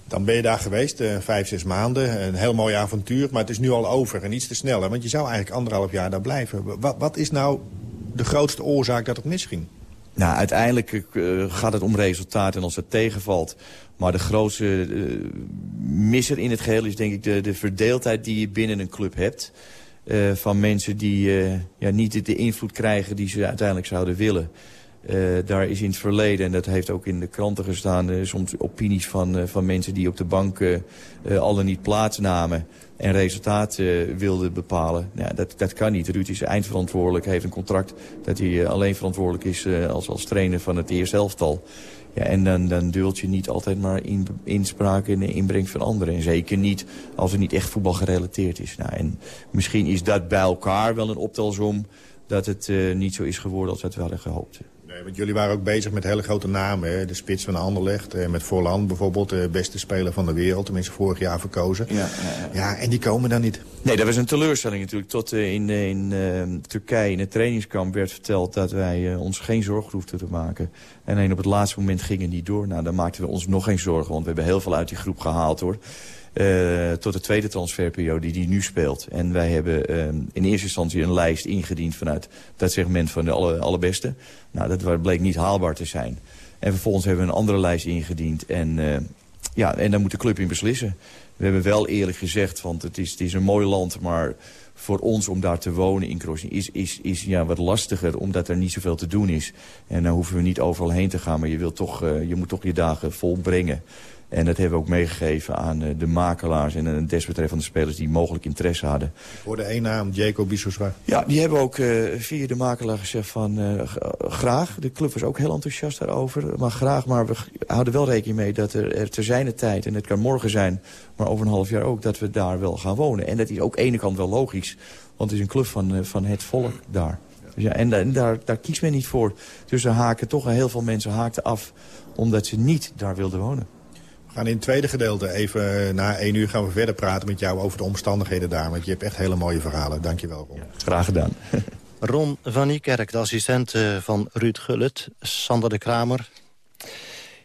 Dan ben je daar geweest, uh, vijf, zes maanden. Een heel mooi avontuur, maar het is nu al over en iets te snel. Hè? Want je zou eigenlijk anderhalf jaar daar blijven. Wat, wat is nou de grootste oorzaak dat het misging?
Nou, uiteindelijk uh, gaat het om resultaat en als het tegenvalt. Maar de grootste uh, misser in het geheel is denk ik de, de verdeeldheid die je binnen een club hebt. Uh, van mensen die uh, ja, niet de invloed krijgen die ze uiteindelijk zouden willen. Uh, daar is in het verleden, en dat heeft ook in de kranten gestaan... soms opinies van, van mensen die op de bank al dan niet plaatsnamen... en resultaat wilden bepalen. Dat, dat kan niet. Ruud is eindverantwoordelijk, heeft een contract... dat hij alleen verantwoordelijk is als, als trainer van het eerste elftal. Ja, en dan, dan je niet altijd maar in, inspraak en inbreng van anderen. En zeker niet als het niet echt voetbal gerelateerd is. Nou, en misschien is dat bij elkaar wel een optelsom dat het uh, niet zo is geworden als we het wel hadden gehoopt.
Nee, want jullie waren ook bezig met hele grote namen. Hè? De spits van Anderlecht, eh, met Forlan bijvoorbeeld, de beste speler van de wereld. Tenminste vorig jaar verkozen.
Ja, ja,
ja. ja en die komen dan niet.
Nee, dat was een teleurstelling natuurlijk. Tot in, in uh, Turkije in het trainingskamp werd verteld dat wij uh, ons geen zorgen hoefden te maken. En op het laatste moment gingen die door. Nou, dan maakten we ons nog geen zorgen, want we hebben heel veel uit die groep gehaald hoor. Uh, tot de tweede transferperiode die, nu speelt. En wij hebben uh, in eerste instantie een lijst ingediend vanuit dat segment van de alle, allerbeste. Nou, dat bleek niet haalbaar te zijn. En vervolgens hebben we een andere lijst ingediend. En, uh, ja, en daar moet de club in beslissen. We hebben wel eerlijk gezegd, want het is, het is een mooi land... maar voor ons om daar te wonen in Krosny is, is, is ja, wat lastiger... omdat er niet zoveel te doen is. En dan hoeven we niet overal heen te gaan... maar je, wilt toch, je moet toch je dagen volbrengen. En dat hebben we ook meegegeven aan uh, de makelaars en een desbetreffende spelers die mogelijk interesse hadden.
Voor de één naam, Jacob Bissouswa.
Ja, die hebben ook uh, via de makelaar gezegd van uh, graag. De club was ook heel enthousiast daarover. Maar graag, maar we houden wel rekening mee dat er, er te zijn tijd, en het kan morgen zijn, maar over een half jaar ook, dat we daar wel gaan wonen. En dat is ook aan de ene kant wel logisch, want het is een club van, van het volk daar. Dus ja, en, en daar, daar kiest men niet voor. Dus er haken toch heel veel mensen haakten af omdat ze niet daar wilden wonen.
We gaan in het tweede gedeelte even na één uur gaan we verder praten met jou over de omstandigheden daar. Want je hebt echt hele mooie verhalen. Dank je wel, Ron. Ja,
graag gedaan.
Ron van Niekerk, de assistent van Ruud Gullit. Sander de Kramer.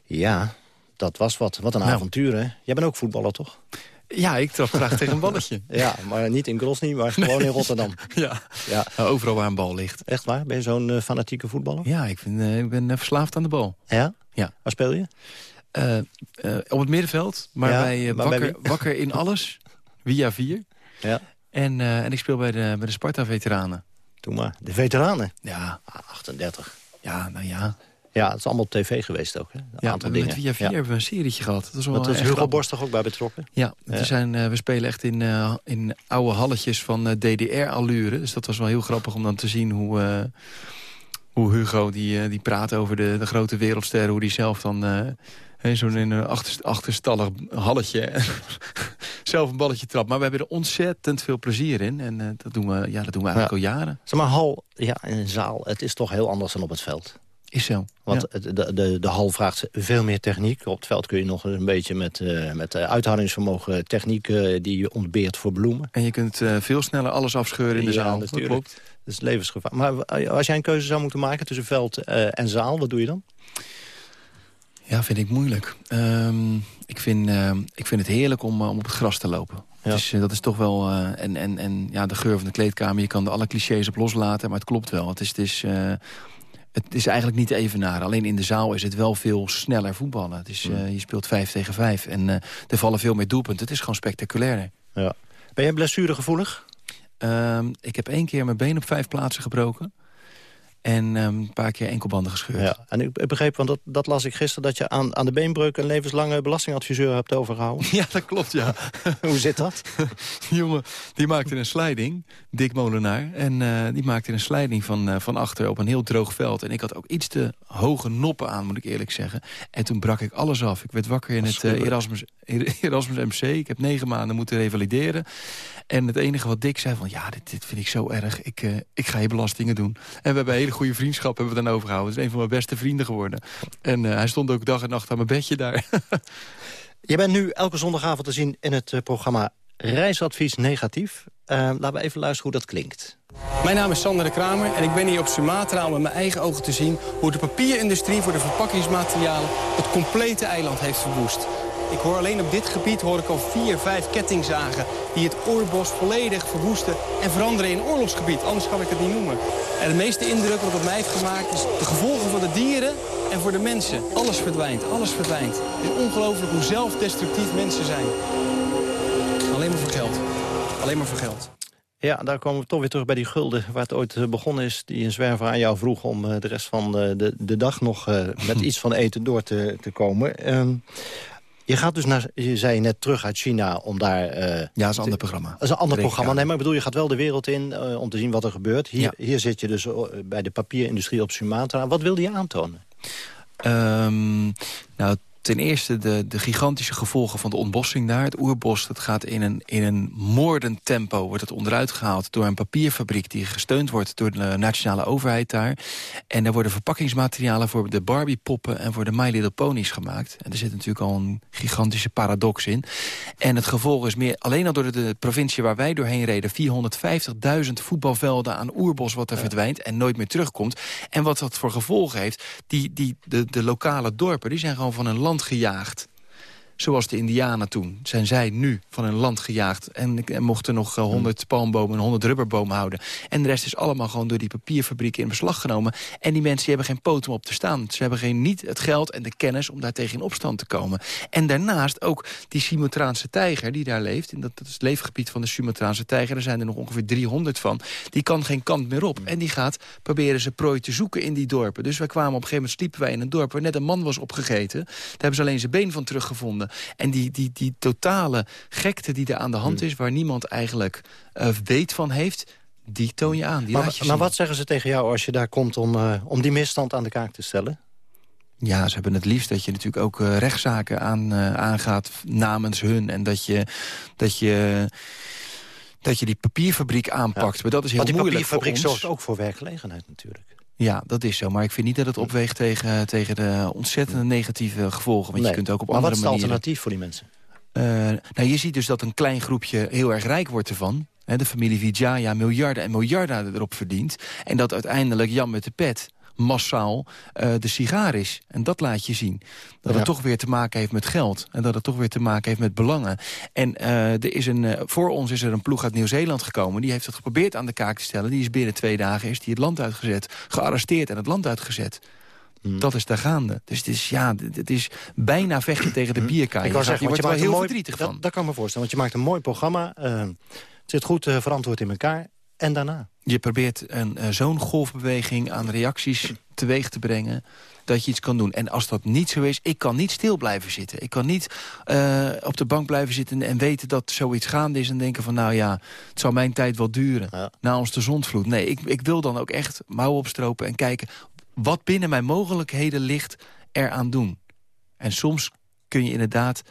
Ja, dat was wat. Wat een nou. avontuur, hè? Jij bent ook voetballer, toch?
Ja, ik trap graag tegen een balletje.
Ja, maar niet in Grosny, maar gewoon in Rotterdam.
Ja.
ja.
Nou, overal waar een bal ligt.
Echt waar? Ben je zo'n eh, fanatieke voetballer?
Ja, ik, vind, eh, ik ben eh, verslaafd aan de bal.
Ja?
Ja.
Waar speel je?
Eh, eh, op het middenveld, maar
Ja,
bij, eh,
maar
wakker, wakker in alles. Via 4.
Ja.
En, en ik speel bij de, bij de Sparta-veteranen.
Doe maar. De veteranen?
Ja.
Ah, 38.
Ja, nou ja.
Ja, het is allemaal op tv geweest ook, hè? Een
Ja,
aantal
met
dingen.
Via 4
Ja.
hebben we een serietje gehad. Dat is wel
Dat is
echt
Hugo. Borst toch ook bij betrokken?
Ja, zijn, we spelen echt in, in oude halletjes van DDR-allure. Dus dat was wel heel grappig om dan te zien hoe, hoe Hugo die, die praat over de, de grote wereldsterren. Hoe die zelf dan zo'n in een achter, achterstallig halletje zelf een balletje trapt. Maar we hebben er ontzettend veel plezier in. En eh, dat, doen we, ja, dat doen we eigenlijk al jaren.
Zeg maar, hal, ja, in een zaal, het is toch heel anders dan op het veld.
Is zo.
Want
ja.
de, de, de hal vraagt veel meer techniek. Op het veld kun je nog een beetje met, eh, met eh, uithoudingsvermogen... techniek eh, die je ontbeert voor bloemen.
En je kunt eh, veel sneller alles afscheuren in de
Ja,
zaal.
natuurlijk.
Dat klopt.
Dat is levensgevaar. Maar eh, als jij een keuze zou moeten maken tussen veld eh, en zaal, wat doe je dan?
Ja, vind ik moeilijk. Ehm, ik, vind, ehm, ik vind het heerlijk om, eh, om op het gras te lopen. Dus dat is toch wel... eh, en en, en ja, de geur van de kleedkamer, je kan er alle clichés op loslaten... maar het klopt wel. Het is, het is, het is eigenlijk niet te evenaren. Alleen in de zaal is het wel veel sneller voetballen. Het is, eh, je speelt vijf tegen vijf en er vallen veel meer doelpunten. Het is gewoon spectaculairder.
Ja. Ben je blessuregevoelig?
Ehm, ik heb één keer mijn been op vijf plaatsen gebroken. En ehm, een paar keer enkelbanden gescheurd.
Ja, en ik begreep, want dat, dat las ik gisteren... dat je aan, aan de beenbreuk een levenslange belastingadviseur hebt overgehouden.
Ja, dat klopt, ja.
Hoe zit dat?
Die jongen die maakte een sliding, Dick Molenaar. En eh, die maakte een sliding van, eh, van achter op een heel droog veld. En ik had ook iets te hoge noppen aan, moet ik eerlijk zeggen. En toen brak ik alles af. Ik werd wakker in het eh, Erasmus, Erasmus MC. Ik heb negen maanden moeten revalideren. En het enige wat Dick zei van... ja, dit, dit vind ik zo erg. Ik, ik ga je belastingen doen. En we hebben een hele goede vriendschap hebben we dan overgehouden. Het is een van mijn beste vrienden geworden. En eh, hij stond ook dag en nacht aan mijn bedje daar.
Je bent nu elke zondagavond te zien in het eh, programma Reisadvies Negatief. Eh, laten we even luisteren hoe dat klinkt.
Mijn naam is Sander de Kramer en ik ben hier op Sumatra om met mijn eigen ogen te zien... hoe de papierindustrie voor de verpakkingsmaterialen het complete eiland heeft verwoest. Ik hoor alleen op dit gebied hoor ik al vier, vijf kettingzagen... die het oerbos volledig verwoesten en veranderen in oorlogsgebied. Anders kan ik het niet noemen. En de meeste indruk wat het op mij heeft gemaakt is de gevolgen voor de dieren en voor de mensen. Alles verdwijnt, alles verdwijnt. Het is ongelooflijk hoe zelfdestructief mensen zijn. Alleen maar voor geld. Alleen maar voor geld.
Ja, daar komen we toch weer terug bij die gulden waar het ooit eh, begonnen is. Die een zwerver aan jou vroeg om eh, de rest van eh, de, de dag nog met iets van eten door te, te komen. Ehm, je gaat dus naar, je zei net terug uit China om daar... eh,
ja, dat is een ander programma.
Dat is een ander programma. Nee, maar ik bedoel, je gaat wel de wereld in eh, om te zien wat er gebeurt. Hier, hier zit je dus eh, bij de papierindustrie op Sumatra. Wat wilde je aantonen?
Ehm, nou, ten eerste de, de gigantische gevolgen van de ontbossing daar. Het oerbos dat gaat in een, in een moordend tempo wordt het onderuit gehaald... door een papierfabriek die gesteund wordt door de nationale overheid daar. En er worden verpakkingsmaterialen voor de Barbie-poppen... en voor de My Little Ponies gemaakt. En er zit natuurlijk al een gigantische paradox in. En het gevolg is meer, alleen al door de provincie waar wij doorheen reden... 450.000 voetbalvelden aan oerbos wat er verdwijnt en nooit meer terugkomt. En wat dat voor gevolgen heeft, die, die, de, de lokale dorpen... die zijn gewoon van hun land gejaagd. Zoals de indianen toen. Zijn zij nu van hun land gejaagd. En, en mochten nog eh, 100 palmbomen en 100 rubberbomen houden. En de rest is allemaal gewoon door die papierfabrieken in beslag genomen. En die mensen die hebben geen poot om op te staan. Ze hebben geen, niet het geld en de kennis om daar tegen in opstand te komen. En daarnaast ook die Sumatraanse tijger die daar leeft. En dat, dat is het leefgebied van de Sumatraanse tijger. Er zijn er nog ongeveer 300 van. Die kan geen kant meer op. En die gaat proberen ze prooi te zoeken in die dorpen. Dus wij kwamen op een gegeven moment sliepen wij in een dorp... waar net een man was opgegeten. Daar hebben ze alleen zijn been van teruggevonden. En die, die, die totale gekte die er aan de hand is... waar niemand eigenlijk uh, weet van heeft... die toon je aan, die
maar,
laat je
maar wat zeggen ze tegen jou als je daar komt om, uh, om die misstand aan de kaak te stellen?
Ja, ze hebben het liefst dat je natuurlijk ook uh, rechtszaken aan, uh, aangaat namens hun. En dat je, dat je, dat je die papierfabriek aanpakt. Ja. Maar dat is heel
die
moeilijk voor
papierfabriek
ons.
zorgt ook voor werkelegenheid natuurlijk.
Ja, dat is zo. Maar ik vind niet dat het opweegt tegen, tegen de ontzettende negatieve gevolgen. Want
nee.
je kunt ook op
maar
andere
wat is het
manieren...
alternatief voor die mensen?
Uh, nou, je ziet dus dat een klein groepje heel erg rijk wordt ervan. He, de familie Vijaya miljarden en miljarden erop verdient. En dat uiteindelijk Jan met de pet massaal eh, de sigaar is. En dat laat je zien. Dat
Ja.
het toch weer te maken heeft met geld. En dat het toch weer te maken heeft met belangen. En eh, er is een, eh, voor ons is er een ploeg uit Nieuw-Zeeland gekomen. Die heeft het geprobeerd aan de kaak te stellen. Die is binnen twee dagen is die het land uitgezet. Gearresteerd en het land uitgezet.
Hmm.
Dat is daar gaande. Dus het is, ja, het is bijna vechten tegen de bierkaai.
Ik
Je
zeggen,
wordt
want
er
je
wel heel
mooi,
verdrietig
dat,
van.
dat kan ik me voorstellen, want je maakt een mooi programma. het zit goed verantwoord in elkaar. En daarna?
Je probeert een eh, zo'n golfbeweging aan reacties teweeg te brengen dat je iets kan doen. En als dat niet zo is, ik kan niet stil blijven zitten. Ik kan niet eh, op de bank blijven zitten en weten dat zoiets gaande is... en denken van, nou ja, het zal mijn tijd wel duren. Na ons de zondvloed. Nee, ik, ik wil dan ook echt mouwen opstropen en kijken... wat binnen mijn mogelijkheden ligt eraan doen. En soms kun je inderdaad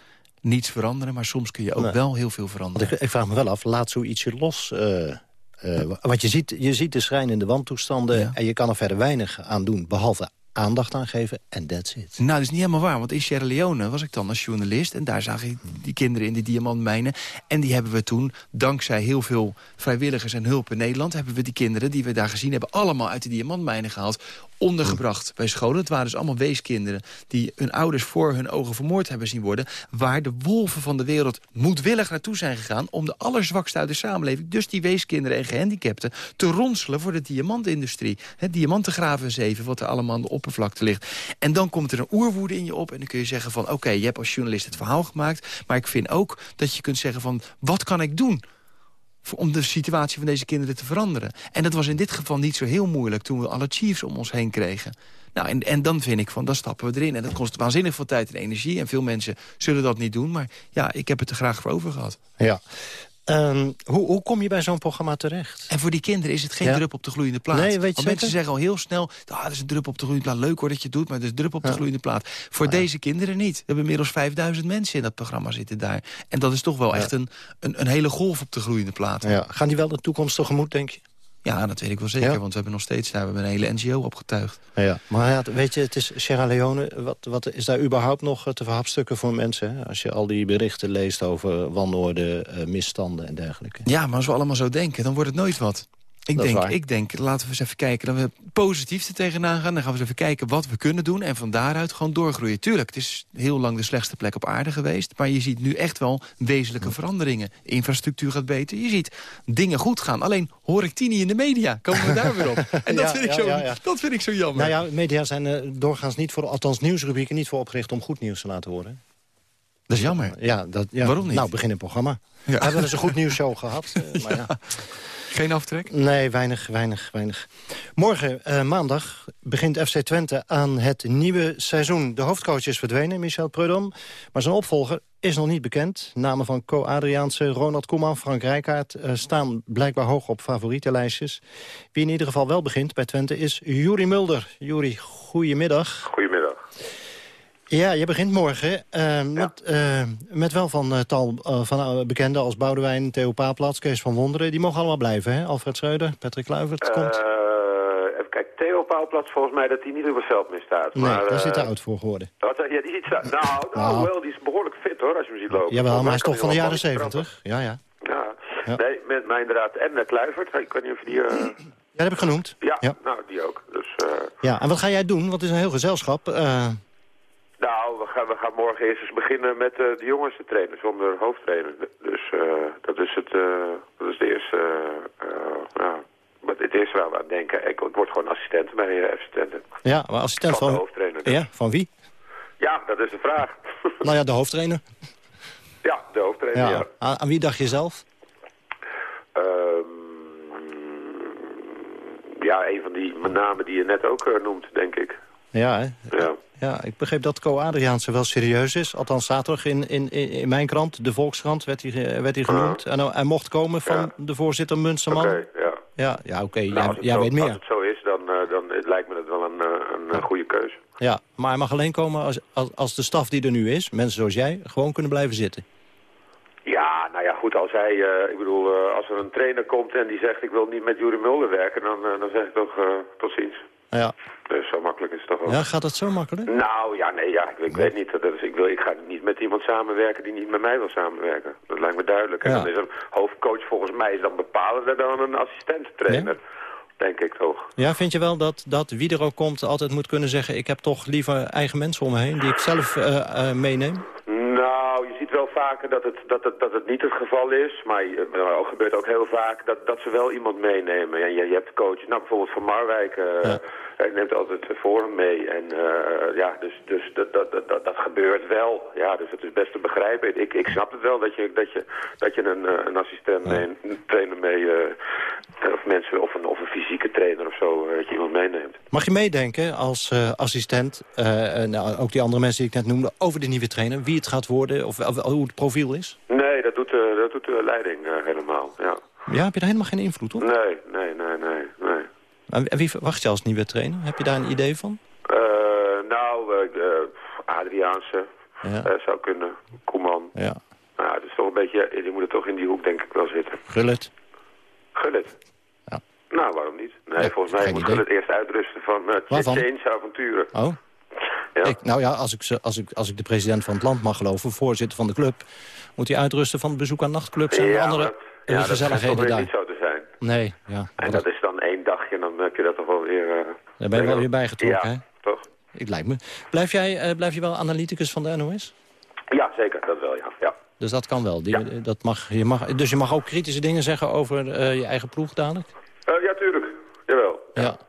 niets veranderen... maar soms kun je ook
Nee.
wel heel veel veranderen.
Ik, ik vraag me wel af, laat zoietsje los. eh, eh, want je ziet, je ziet de schrijnende wandtoestanden... en je kan er verder weinig aan doen, behalve aandacht aan geven. En that's it.
Nou, dat is niet helemaal waar. Want in Sierra Leone was ik dan als journalist. En daar zag ik die kinderen in die diamantmijnen. En die hebben we toen, dankzij heel veel vrijwilligers en hulp in Nederland... hebben we die kinderen die we daar gezien hebben... allemaal uit de diamantmijnen gehaald ondergebracht bij scholen. Het waren dus allemaal weeskinderen die hun ouders voor hun ogen vermoord hebben zien worden. Waar de wolven van de wereld moedwillig naartoe zijn gegaan... om de allerzwakste uit de samenleving, dus die weeskinderen en gehandicapten... te ronselen voor de diamantindustrie. Het diamantengraven zeven, wat er allemaal aan de oppervlakte ligt. En dan komt er een oerwoede in je op en dan kun je zeggen van... oké, je hebt als journalist het verhaal gemaakt... maar ik vind ook dat je kunt zeggen van... wat kan ik doen? Om de situatie van deze kinderen te veranderen. En dat was in dit geval niet zo heel moeilijk... toen we alle chiefs om ons heen kregen. Nou, en, en dan vind ik van, dan stappen we erin. En dat kost waanzinnig veel tijd en energie. En veel mensen zullen dat niet doen. Maar ja, ik heb het er graag voor over gehad.
Ja. Ehm, hoe, hoe kom je bij zo'n programma terecht?
En voor die kinderen is het geen
Ja.
drup op de gloeiende plaat.
Nee, weet je
Want
zeker?
mensen zeggen al heel snel... Ah, dat is een drup op de gloeiende plaat. Leuk hoor dat je het doet, maar dat is drup op de
Ja.
gloeiende plaat. Voor deze kinderen niet. We hebben inmiddels 5000 mensen in dat programma zitten daar. En dat is toch wel echt een, een, een hele golf op de gloeiende plaat.
Ja. Gaan die wel de toekomst tegemoet, denk je?
Ja, dat weet ik wel zeker.
Ja?
Want we hebben nog steeds daar we hebben een hele NGO opgetuigd.
Ja, maar ja, weet je, het is Sierra Leone. Wat, wat is daar überhaupt nog te verhapstukken voor mensen? Hè? Als je al die berichten leest over wanorde, eh, misstanden en dergelijke.
Ja, maar als we allemaal zo denken, dan wordt het nooit wat. Ik denk, ik denk, laten we eens even kijken. Dat we positief er tegenaan gaan. Dan gaan we eens even kijken wat we kunnen doen. En van daaruit gewoon doorgroeien. Tuurlijk, het is heel lang de slechtste plek op aarde geweest. Maar je ziet nu echt wel wezenlijke veranderingen. De infrastructuur gaat beter. Je ziet dingen goed gaan. Alleen hoor ik niet in de media. Komen we daar weer op. En dat,
Ja,
vind, ik zo,
ja, ja.
dat vind ik zo jammer.
Nou ja, media zijn eh, doorgaans niet voor, althans nieuwsrubrieken, niet voor opgericht om goed nieuws te laten horen.
Dat is jammer.
Ja, dat, ja.
Waarom niet?
Nou, begin een programma. We hebben eens een goed nieuwsshow gehad. eh, maar ja.
Geen aftrek?
Nee, weinig, weinig, weinig. Morgen, eh, maandag, begint FC Twente aan het nieuwe seizoen. De hoofdcoach is verdwenen, Michel Prudhomme. Maar zijn opvolger is nog niet bekend. Namen van Co-Adriaanse, Ronald Koeman, Frank Rijkaard... eh, staan blijkbaar hoog op favorietenlijstjes. Wie in ieder geval wel begint bij Twente is Juri Mulder. Juri, goedemiddag.
Goedemiddag.
Ja, je begint morgen eh, met, eh, met wel van eh, tal eh, van eh, bekenden als Boudewijn, Theo Paaplats, Kees van Wonderen. Die mogen allemaal blijven, hè? Alfred Schreuder, Patrick Kluivert komt.
Even kijken, Theo Pauwplat, volgens mij dat hij niet op het veld meer staat.
nee,
maar,
daar zit hij oud voor geworden.
Wat, ja, die sta- nou, nou,
Nou.
wel, die is behoorlijk fit hoor, als je hem ziet lopen.
Jawel, maar hij is toch van de jaren zeventig? Ja, ja.
Ja. Nee, met mij inderdaad. En uh, Kluivert, ik weet niet of die...
Ja, dat heb ik genoemd.
ja,
Ja.
nou, die ook. Dus,
Ja, en wat ga jij doen? Want het is een heel gezelschap.
Nou, we gaan, we gaan morgen eerst eens beginnen met eh, de jongens te trainen, zonder hoofdtrainer. Dus eh, dat is het, eh, dat is de eerste, nou, het eerste waar we aan denken. Ik word gewoon assistent bij uh, FC Twente.
ja, maar assistent
Van
van...
de hoofdtrainer. dus.
Ja, van wie?
Ja, dat is de vraag.
Nou ja, de hoofdtrainer.
ja, de hoofdtrainer,
Ja.
ja.
Aan, aan wie dacht je zelf?
Ehm, ja, een van die namen die je net ook noemt, denk ik.
Ja, hè?
Ja.
Ja, ik begreep dat Co Adriaanse wel serieus is. Althans, zaterdag in, in, in mijn krant, de Volkskrant, werd hij, ge- werd hij genoemd. En hij mocht komen van de voorzitter Munsterman.
Oké, ja.
Ja, ja oké,
Nou,
jij,
als, het
jij
zo,
weet
als
meer.
het zo is, dan, eh, dan lijkt me het wel een, eh, een, eh, goede keuze.
Ja, maar hij mag alleen komen als, als, als de staf die er nu is, mensen zoals jij, gewoon kunnen blijven zitten.
Ja, nou ja, goed, als hij, eh, ik bedoel, eh, als er een trainer komt en die zegt ik wil niet met Jurie Mulder werken, dan, eh, dan zeg ik toch eh, tot ziens.
Ja.
Dus zo makkelijk is het toch ook.
ja, gaat dat zo makkelijk?
Nou, ja, nee, ja, ik, ik weet niet. Dat is, ik, wil, ik ga niet met iemand samenwerken die niet met mij wil samenwerken. Dat lijkt me duidelijk. En
Ja.
dan is een hoofdcoach volgens mij is dan bepalender dan een assistent-trainer. denk ik toch.
Ja, vind je wel dat, dat wie er ook komt altijd moet kunnen zeggen... ik heb toch liever eigen mensen om me heen die ik zelf uh, meeneem?
Nou, je ziet wel vaker dat het, dat het, dat het niet het geval is. Maar het gebeurt ook heel vaak dat, dat ze wel iemand meenemen. Ja, je, je hebt coaches, nou bijvoorbeeld van Marwijk... Uh, Hij neemt altijd voor hem mee. En uh, ja, dus, dus dat, dat, dat, dat gebeurt wel. Ja, dus het is best te begrijpen. Ik, ik snap het wel dat je, dat je, dat je een, een assistent een trainer mee... Uh, of mensen, of een, of een fysieke trainer of zo, dat je iemand meeneemt.
Mag je meedenken als assistent, nou, ook die andere mensen die ik net noemde... over de nieuwe trainer, wie het gaat worden of, of hoe het profiel is?
Nee, dat doet, uh, dat doet de leiding uh, helemaal, ja.
Ja, heb je daar helemaal geen invloed op?
Nee, nee, nee, nee. nee.
En wie verwacht je als nieuwe trainer? Heb je daar een idee van?
Uh, nou, Adriaanse ja. zou kunnen, Koeman.
Ja.
Nou, het is toch een beetje, je moet er toch in die hoek denk ik wel zitten.
Gullit?
Gullit?
Ja.
Nou, waarom niet? Nee, ja, volgens mij moet Gullit eerst uitrusten van uh, Change avonturen.
Oh? Ja. Ik, nou ja, als ik, als, ik, als ik de president van het land mag geloven, voorzitter van de club... moet hij uitrusten van het bezoek aan nachtclubs en
ja,
andere
dat, ja,
gezelligheden
dat
daar.
niet zo te zijn.
Nee, ja.
En dat is dan één dagje dan heb je dat toch wel weer... Uh,
daar ben je wel weer bijgetrokken,
ja,
hè?
toch?
Ik lijkt me. Blijf jij, uh, blijf je wel analyticus van de NOS?
Ja, zeker. Dat wel, ja. ja.
Dus dat kan wel. Die, ja. dat mag, je mag, dus je mag ook kritische dingen zeggen over uh, je eigen ploeg dadelijk?
ja, tuurlijk. Jawel.
ja. ja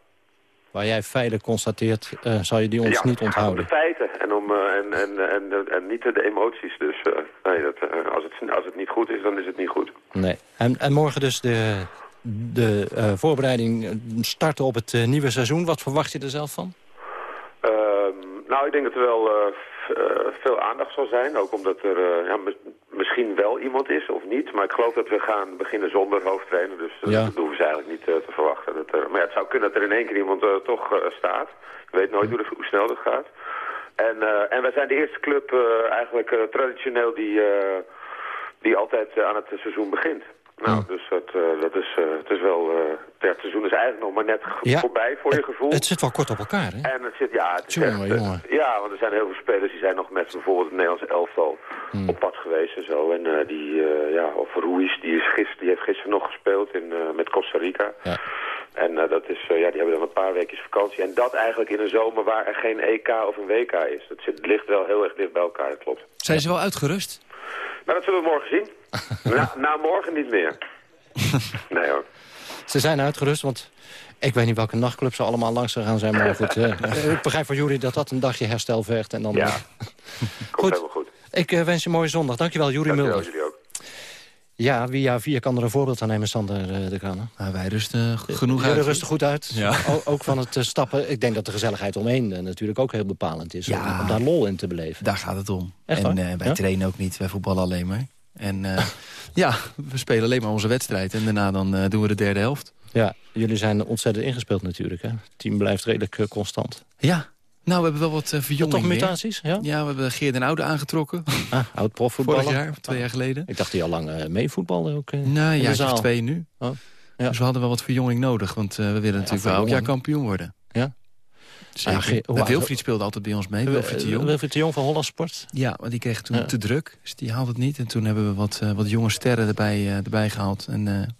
waar jij feiten constateert, uh, zal je die ons
ja,
niet onthouden.
Ja, de feiten en, om, uh, en, en, en, en, niet de emoties. Dus uh, nee, dat, als, het, als het niet goed is, dan is het niet goed.
Nee. En, en morgen dus de, de voorbereiding starten op het nieuwe seizoen. Wat verwacht je er zelf van?
Ehm, nou, ik denk dat er wel veel aandacht zal zijn. Ook omdat er ja, misschien wel iemand is of niet. Maar ik geloof dat we gaan beginnen zonder hoofdtrainer. Dus
ja.
dat hoeven ze eigenlijk niet uh, te verwachten. Dat, uh, maar ja, het zou kunnen dat er in één keer iemand uh, toch staat. Je weet nooit hoe, hoe, snel dat gaat. En, en wij zijn de eerste club eigenlijk traditioneel die, die altijd aan het seizoen begint. Nou, dus dat, uh, dat is, uh, het is wel, uh, het seizoen is eigenlijk nog maar net
ja,
voorbij voor je gevoel.
Het zit wel kort op elkaar, hè?
En het zit, ja, het is
jongen,
echt,
jongen.
ja, want er zijn heel veel spelers die zijn nog met bijvoorbeeld het Nederlands elftal
hmm.
op pad geweest en zo. En die, ja, of Ruiz, die, is gister, die heeft gisteren nog gespeeld in, met Costa Rica.
Ja.
En dat is, ja, die hebben dan een paar weekjes vakantie. En dat eigenlijk in een zomer waar er geen EK of een WK is. Dat zit, ligt wel heel erg dicht bij elkaar, dat klopt.
Zijn ze wel uitgerust?
Nou, dat zullen we morgen zien. na, na morgen niet meer. Nee hoor.
Ze zijn uitgerust, want ik weet niet welke nachtclubs ze allemaal langs gaan zijn. Maar goed, uh, ik begrijp van jullie dat dat een dagje herstel vergt. En dan,
ja, goed. helemaal goed.
Ik uh, wens je een mooie zondag. Dankjewel, Jurie Mulder.
Dankjewel, jullie ook.
Ja, via vier kan er een voorbeeld aan nemen, Sander de Kranen.
Nou, wij rusten genoeg
Jullie
uit.
rusten goed uit.
Ja.
O ook van het stappen. Ik denk dat de gezelligheid omheen natuurlijk ook heel bepalend is.
Ja.
Om, om daar lol in te beleven.
Daar gaat het om.
Echt
en wij
Ja?
trainen ook niet, wij voetballen alleen maar. En uh, ja, we spelen alleen maar onze wedstrijd. En daarna dan uh, doen we de derde helft.
Ja, jullie zijn ontzettend ingespeeld natuurlijk. Hè? Het team blijft redelijk constant.
Ja, nou, we hebben wel wat uh, verjonging
Toch mutaties? Ja?
ja, we hebben Geert en Oude aangetrokken.
Ah, oud profvoetballer.
Vorig jaar, twee jaar geleden.
Ik dacht die al lang uh, meevoetbalde ook uh,
Nou, ja,
zaal.
twee nu.
Oh, ja.
Dus we hadden wel wat verjonging nodig. Want we willen natuurlijk wel elk jaar kampioen worden.
Ja.
Zeker. Ah, Wilfried speelde altijd bij ons mee. Wilfried de Jong.
Wilfried de Jong van Holland Sport?
Ja, maar die kreeg toen te druk. Dus die haalde het niet. En toen hebben we wat, wat jonge sterren erbij, erbij gehaald. En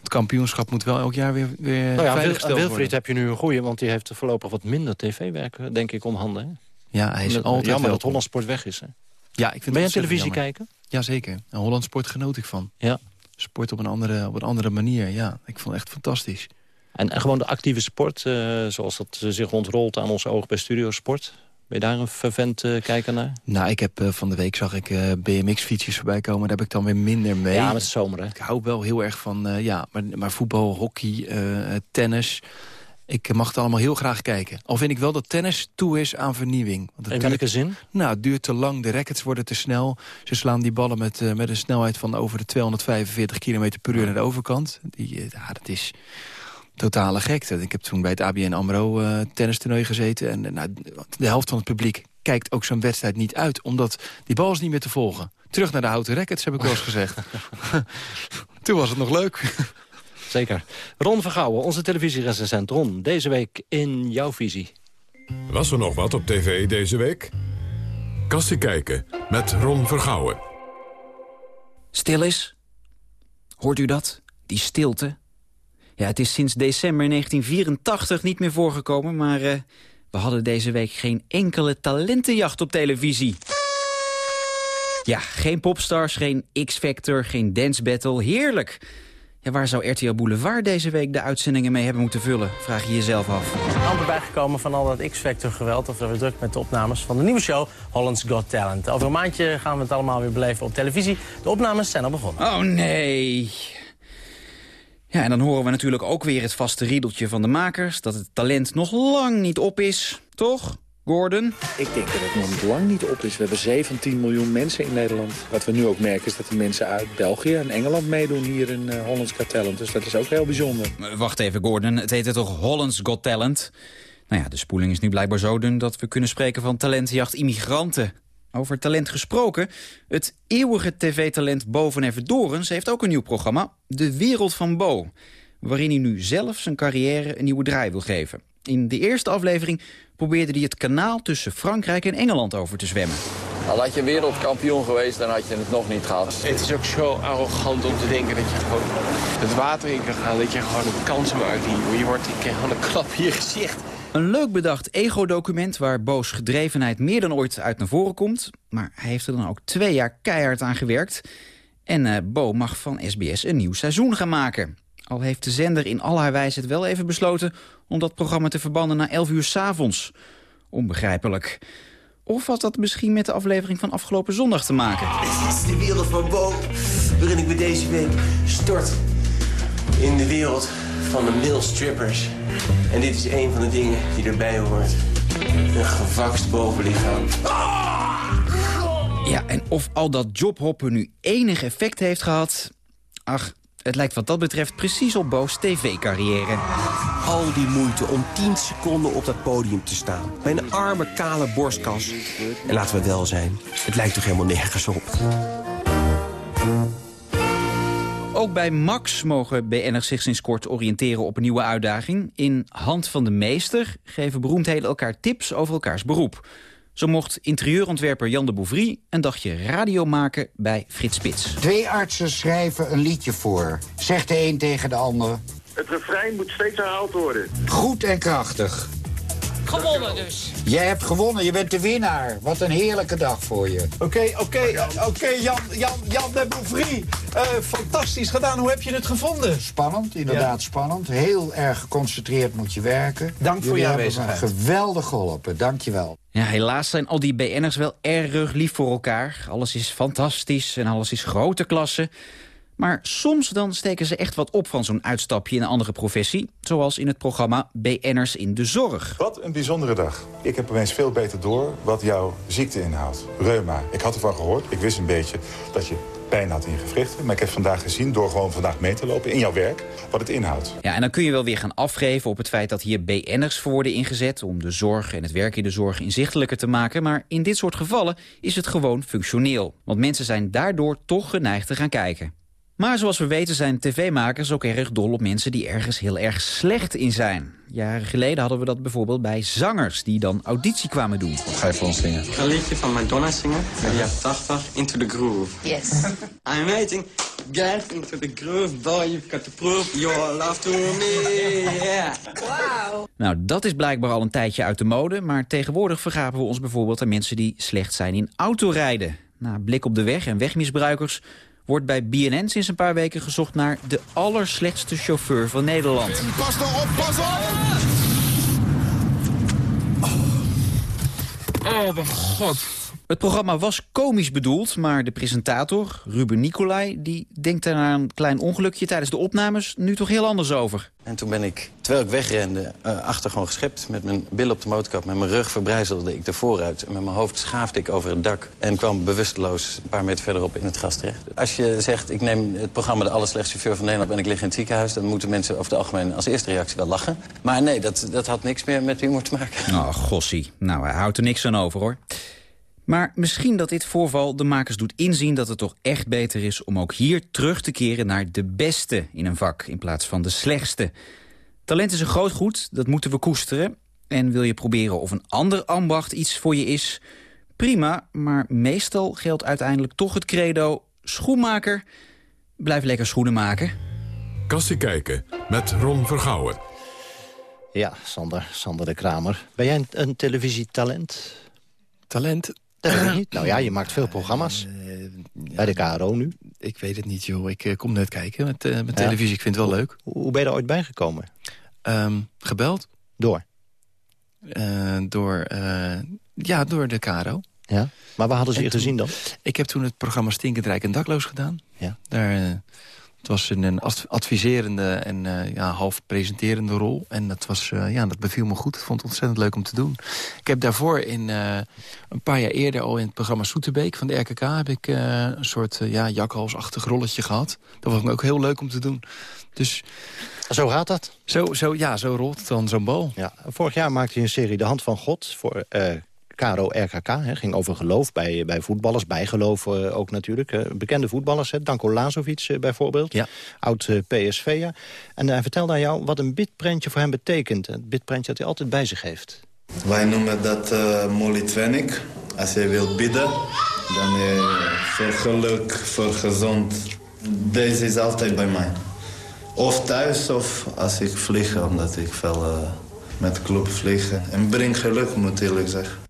het kampioenschap moet wel elk jaar weer, weer
nou ja, Wilfried heb je nu een goeie, want die heeft voorlopig wat minder tv-werk, denk ik, om handen. Hè?
Ja, hij is
Met,
altijd
jammer dat Holland Sport weg is. Hè?
Ja, ik vind
ben je televisie
jammer.
kijken?
Jazeker. En Holland Sport genoot ik van.
Ja.
Sport op een andere, op een andere manier, ja. Ik vond het echt fantastisch.
En, en gewoon de actieve sport, uh, zoals dat zich ontrolt aan ons oog bij Studio Sport. Ben je daar een fervent uh, kijker naar?
Nou, ik heb uh, van de week zag ik uh, BMX-fietsjes voorbij komen. Daar heb ik dan weer minder mee.
Ja, met zomer, hè?
Ik hou wel heel erg van, ja, maar, maar voetbal, hockey, tennis... Ik mag het allemaal heel graag kijken. Al vind ik wel dat tennis toe is aan vernieuwing. Want
In welke zin?
Nou, het duurt te lang, de rackets worden te snel. Ze slaan die ballen met, met een snelheid van over de 245 km per uur naar de overkant. Die, ja, dat is totale gekte. Ik heb toen bij het ABN AMRO uh, tennistoernooi gezeten. En uh, nou, de helft van het publiek kijkt ook zo'n wedstrijd niet uit. Omdat die bal is niet meer te volgen. Terug naar de houten rackets, heb ik wel eens gezegd. toen was het nog leuk.
Zeker. Ron Vergouwen, onze televisierecensent. Ron, deze week in jouw visie.
Was er nog wat op tv deze week? Kassie kijken met Ron Vergouwen.
Stil is. Hoort u dat? Die stilte.
Ja, het is sinds december 1984 niet meer voorgekomen, maar uh, we hadden deze week geen enkele talentenjacht op televisie. Ja, geen popstars, geen X-Factor, geen dance battle. Heerlijk! Ja, waar zou RTL Boulevard deze week de uitzendingen mee hebben moeten vullen? Vraag je jezelf af.
Amper bijgekomen van al dat X-Factor geweld. Of we druk met de opnames van de nieuwe show Holland's Got Talent. Over een maandje gaan we het allemaal weer beleven op televisie. De opnames zijn al begonnen.
Oh nee. Ja, en dan horen we natuurlijk ook weer het vaste riedeltje van de makers... dat het talent nog lang niet op is, toch? Gordon?
Ik denk dat het nog lang niet op is. We hebben 17 miljoen mensen in Nederland. Wat we nu ook merken is dat de mensen uit België en Engeland meedoen hier in uh, Hollands Got Talent. Dus dat is ook heel bijzonder.
Uh, wacht even Gordon, het heette toch Hollands Got Talent? Nou ja, de spoeling is nu blijkbaar zo dun dat we kunnen spreken van talentjacht immigranten. Over talent gesproken, het eeuwige tv-talent Bo van Everdorens heeft ook een nieuw programma, De Wereld van Bo. Waarin hij nu zelf zijn carrière een nieuwe draai wil geven. In de eerste aflevering probeerde hij het kanaal tussen Frankrijk en Engeland over te zwemmen.
Al had je wereldkampioen geweest, dan had je het nog niet gehad.
Het is ook zo arrogant om te denken dat je gewoon het water in kan gaan. Dat je gewoon een kans maakt hier. Je wordt gewoon een klap in je gezicht.
Een leuk bedacht ego-document waar Boos gedrevenheid meer dan ooit uit naar voren komt. Maar hij heeft er dan ook twee jaar keihard aan gewerkt. En uh, Bo mag van SBS een nieuw seizoen gaan maken. Al heeft de zender in al haar wijsheid wel even besloten... om dat programma te verbannen na 11 uur s'avonds. Onbegrijpelijk. Of had dat misschien met de aflevering van afgelopen zondag te maken?
Het is de wereld van Bo, waarin ik me deze week stort in de wereld van de male strippers. En dit is een van de dingen die erbij hoort. Een gevakst bovenlichaam.
Ja, en of al dat jobhoppen nu enig effect heeft gehad... Ach, het lijkt wat dat betreft precies op Bo's tv-carrière.
Al die moeite om 10 seconden op dat podium te staan. Bij een arme, kale borstkas. En laten we wel zijn, het lijkt toch helemaal nergens op.
Ook bij Max mogen BN'ers zich sinds kort oriënteren op een nieuwe uitdaging. In Hand van de Meester geven beroemdheden elkaar tips over elkaars beroep. Zo mocht interieurontwerper Jan de Bouvry een dagje radio maken bij Frits Spits.
Twee artsen schrijven een liedje voor. Zegt de een tegen de ander.
Het refrein moet steeds herhaald worden.
Goed en krachtig.
Gewonnen dus.
Jij hebt gewonnen, je bent de winnaar. Wat een heerlijke dag voor je.
Oké, oké, oké, Jan, Jan, Jan de Bouvry. Uh, fantastisch gedaan, hoe heb je het gevonden?
Spannend, inderdaad ja. spannend. Heel erg geconcentreerd moet je werken.
Dank voor je aanwezigheid.
Geweldig geholpen, dank je wel.
Ja, helaas zijn al die BN'ers wel erg lief voor elkaar. Alles is fantastisch en alles is grote klasse. Maar soms dan steken ze echt wat op van zo'n uitstapje in een andere professie. Zoals in het programma BN'ers in de Zorg.
Wat een bijzondere dag. Ik heb opeens veel beter door wat jouw ziekte inhoudt. Reuma. Ik had ervan gehoord. Ik wist een beetje dat je pijn had in je gewrichten. Maar ik heb vandaag gezien, door gewoon vandaag mee te lopen in jouw werk, wat het inhoudt.
Ja, en dan kun je wel weer gaan afgeven op het feit dat hier BN'ers voor worden ingezet... om de zorg en het werk in de zorg inzichtelijker te maken. Maar in dit soort gevallen is het gewoon functioneel. Want mensen zijn daardoor toch geneigd te gaan kijken. Maar zoals we weten zijn tv-makers ook erg dol op mensen die ergens heel erg slecht in zijn. Jaren geleden hadden we dat bijvoorbeeld bij zangers die dan auditie kwamen doen.
Wat ga je voor ons zingen?
Ik ga een liedje van Madonna zingen, uit de jaren 80, Into the Groove.
Yes.
I'm waiting, get into the groove, boy, you've got to prove your love to me, yeah.
Wow.
Nou, dat is blijkbaar al een tijdje uit de mode, maar tegenwoordig vergapen we ons bijvoorbeeld aan mensen die slecht zijn in autorijden. Na blik op de weg en wegmisbruikers wordt bij BNN sinds een paar weken gezocht naar de allerslechtste chauffeur van Nederland.
Pas nou op, pas op!
Oh, mijn god.
Het programma was komisch bedoeld, maar de presentator, Ruben Nicolai... die denkt er na een klein ongelukje tijdens de opnames nu toch heel anders over.
En toen ben ik, terwijl ik wegrende, uh, achter gewoon geschept... met mijn bil op de motorkap, met mijn rug verbrijzelde ik ervoor uit... en met mijn hoofd schaafde ik over het dak... en kwam bewusteloos een paar meter verderop in het gras terecht. Als je zegt, ik neem het programma De Allerslechtste Chauffeur van Nederland... en ik lig in het ziekenhuis, dan moeten mensen over het algemeen... als eerste reactie wel lachen. Maar nee, dat, dat had niks meer met humor te maken.
Oh, gossie. Nou, hij houdt er niks aan over, hoor. Maar misschien dat dit voorval de makers doet inzien dat het toch echt beter is... om ook hier terug te keren naar de beste in een vak in plaats van de slechtste. Talent is een groot goed, dat moeten we koesteren. En wil je proberen of een ander ambacht iets voor je is... prima, maar meestal geldt uiteindelijk toch het credo... schoenmaker, blijf lekker schoenen maken...
Kassie kijken met Ron Vergouwen.
Ja, Sander, Sander de Kramer. Ben jij een, een televisietalent?
Talent?
Dat weet ik niet. Nou ja, je maakt veel programma's. Bij de KRO nu.
Ik weet het niet, joh. Ik eh, kom net kijken met, eh, met televisie. Ik vind het wel leuk.
Hoe ben je er ooit bijgekomen?
Ehm, gebeld.
Door?
Eh, door, eh, ja, door de KRO.
Ja? Maar waar hadden ze
En
je
toen-
gezien dan?
Ik heb toen het programma Stinkend Rijk en Dakloos gedaan.
Ja.
Daar, eh, het was een, een adv- adviserende en eh, ja, half presenterende rol. En dat, was, eh, ja, dat beviel me goed. Ik vond het ontzettend leuk om te doen. Ik heb daarvoor in, eh, een paar jaar eerder al in het programma Soeterbeek van de RKK... heb ik een soort ja, jakhalsachtig rolletje gehad. Dat was me ook heel leuk om te doen. Dus,
zo gaat dat?
Zo, zo, ja, zo rolt het dan zo'n bal.
Ja, vorig jaar maakte je een serie De Hand van God voor KRO RKK. Hè, ging over geloof bij, bij voetballers, bijgeloof eh, ook natuurlijk. eh, bekende voetballers, hè, Danko Lazovic eh, bijvoorbeeld.
Ja.
Oud PSV'er. En hij vertelde aan jou wat een bidprentje voor hem betekent. Het bidprentje dat hij altijd bij zich heeft.
Wij noemen dat uh, molitwenik. Als je wilt bidden, dan uh, voor geluk, voor gezond. Deze is altijd bij mij. Of thuis of als ik vlieg, omdat ik veel uh, met de club vlieg. En breng geluk, moet ik eerlijk zeggen.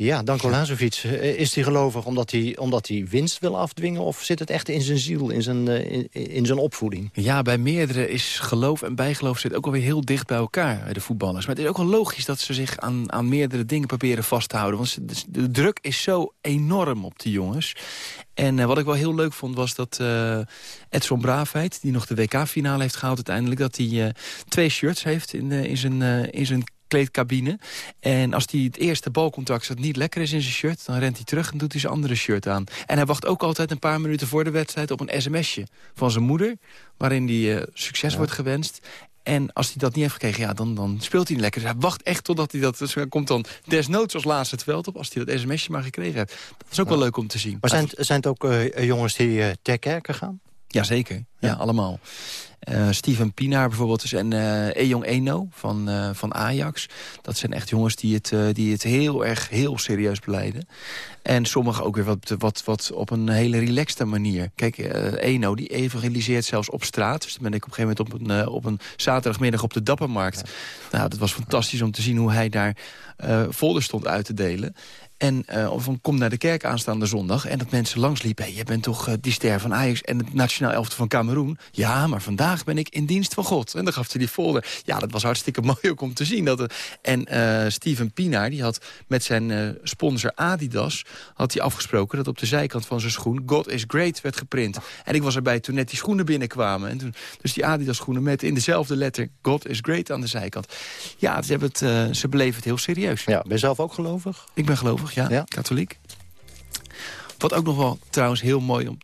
Ja, Danko Lazovic. Eh, Is hij gelovig omdat hij, omdat hij winst wil afdwingen... of zit het echt in zijn ziel, in zijn, uh, in, in, zijn opvoeding?
Ja, bij meerdere is geloof en bijgeloof zit ook alweer heel dicht bij elkaar, bij de voetballers. Maar het is ook wel logisch dat ze zich aan, aan meerdere dingen proberen vast te houden. Want de, de druk is zo enorm op die jongens. En uh, wat ik wel heel leuk vond was dat uh, Edson Braafheid... die nog de WK-finale heeft gehaald uiteindelijk... dat hij uh, twee shirts heeft in, in zijn, in zijn kleedkabine. En als hij het eerste balcontact zat niet lekker is in zijn shirt... dan rent hij terug en doet hij zijn andere shirt aan. En hij wacht ook altijd een paar minuten voor de wedstrijd... op een sms'je van zijn moeder... waarin hij succes ja. wordt gewenst. En als hij dat niet heeft gekregen, ja, dan, dan speelt hij niet lekker. Dus hij wacht echt totdat hij dat... Dus hij komt dan desnoods als laatste het veld op... als hij dat sms'je maar gekregen heeft. Dat is ook ja. wel leuk om te zien.
Maar zijn, zijn het ook uh, jongens die uh, ter kerke gaan?
Jazeker, ja, ja allemaal. Uh, Steven Pinaar bijvoorbeeld en uh, Ejong Eno van, uh, van Ajax. Dat zijn echt jongens die het, die het heel erg heel serieus beleiden. En sommigen ook weer wat, wat, wat op een hele relaxte manier. Kijk, Eno die evangeliseert zelfs op straat. Dus dan ben ik op een gegeven moment op een, op een zaterdagmiddag op de Dappermarkt. Ja. Nou, dat was fantastisch om te zien hoe hij daar folders stond uit te delen. En uh, van kom naar de kerk aanstaande zondag. En dat mensen langsliepen. Hey, je bent toch uh, die ster van Ajax en het nationaal elftal van Cameroen? Ja, maar vandaag ben ik in dienst van God. En dan gaf hij die folder. Ja, dat was hartstikke mooi ook om te zien. Dat er... En uh, Steven Pinaar, die had met zijn sponsor Adidas... had hij afgesproken dat op de zijkant van zijn schoen... God is great werd geprint. En ik was erbij toen net die schoenen binnenkwamen. En toen, dus die Adidas schoenen met in dezelfde letter... God is great aan de zijkant. Ja, ze, hebben het, ze beleven het heel serieus.
Ja, ben je zelf ook gelovig?
Ik ben gelovig. Ja, ja, katholiek. Wat ook nog wel trouwens heel mooi om...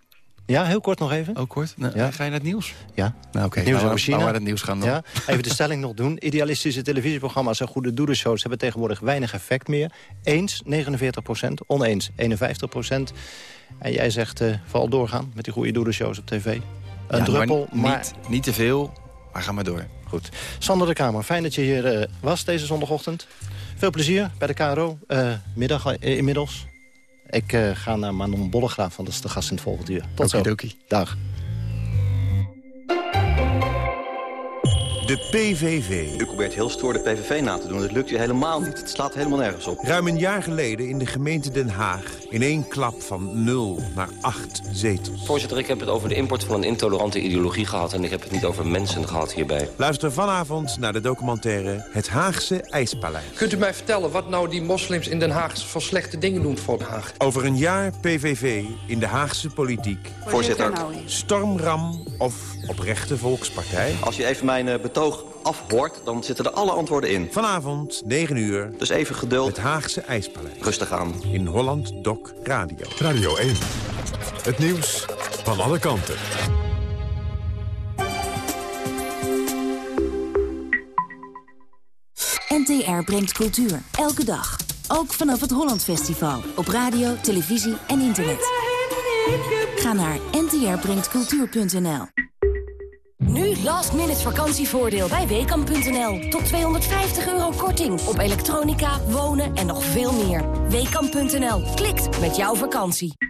Ja, heel kort nog even.
Ook kort? Nou, ja. Ga je naar het nieuws?
Ja.
Nou, oké. Okay.
Nieuws over China.
Het nieuws gaan dan.
Ja. Even de stelling nog doen. Idealistische televisieprogramma's en goede doedershows... hebben tegenwoordig weinig effect meer. Eens 49 procent, oneens 51 procent. En jij zegt uh, vooral doorgaan met die goede doedershows op tv. Een
ja,
druppel,
maar, maar... Niet, niet te veel, maar ga maar door.
Goed. Sander de Kamer, fijn dat je hier uh, was deze zondagochtend. Veel plezier bij de KRO. Uh, middag uh, inmiddels. Ik ga naar Manon Bollegraaf, want dat is de gast in het volgende uur. Tot
Okidoki.
zo. Dag.
De PVV.
U probeert heel stoer de PVV na te doen. Dat lukt u helemaal niet. Het slaat helemaal nergens op.
Ruim een jaar geleden in de gemeente Den Haag... in één klap van 0 naar 8 zetels.
Voorzitter, ik heb het over de import van een intolerante ideologie gehad... en ik heb het niet over mensen gehad hierbij.
Luister vanavond naar de documentaire Het Haagse IJspaleis.
Kunt u mij vertellen wat nou die moslims in Den Haag... voor slechte dingen doen voor Den Haag?
Over een jaar PVV in de Haagse politiek.
Voorzitter.
Stormram of oprechte volkspartij.
Als je even mijn betoog afhoort, dan zitten er alle antwoorden in.
Vanavond, 9 uur.
Dus even geduld.
Het Haagse IJspaleis.
Rustig aan.
In Holland Doc Radio.
Radio 1. Het nieuws van alle kanten.
NTR brengt cultuur. Elke dag. Ook vanaf het Holland Festival. Op radio, televisie en internet. Ga naar ntrbrengtcultuur.nl
nu last minute vakantievoordeel bij Weekamp.nl. Tot 250 euro korting op elektronica, wonen en nog veel meer. Weekamp.nl. Klikt met jouw vakantie.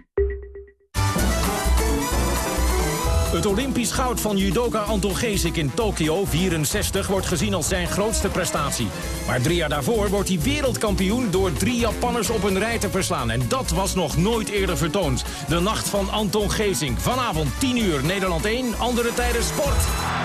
Het Olympisch goud van judoka Anton Geesik in Tokio 64 wordt gezien als zijn grootste prestatie. Maar drie jaar daarvoor wordt hij wereldkampioen door drie Japanners op een rij te verslaan. En dat was nog nooit eerder vertoond. De nacht van Anton Geesink. Vanavond 10 uur Nederland 1, andere tijden sport.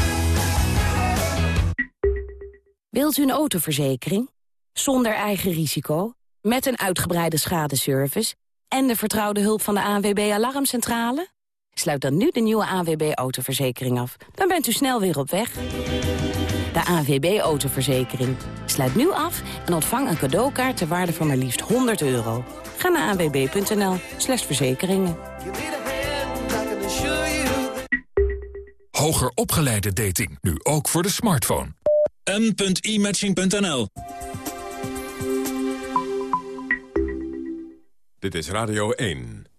Wilt u een autoverzekering? Zonder eigen risico? Met een uitgebreide schadeservice? En de vertrouwde hulp van de ANWB Alarmcentrale? Sluit dan nu de nieuwe ANWB autoverzekering af. Dan bent u snel weer op weg. De ANWB autoverzekering. Sluit nu af en ontvang een cadeaukaart ter waarde van maar liefst 100 euro. Ga naar anwb.nl slash verzekeringen.
Hoger opgeleide dating, nu ook voor de smartphone. m.imatching.nl
Dit is Radio 1.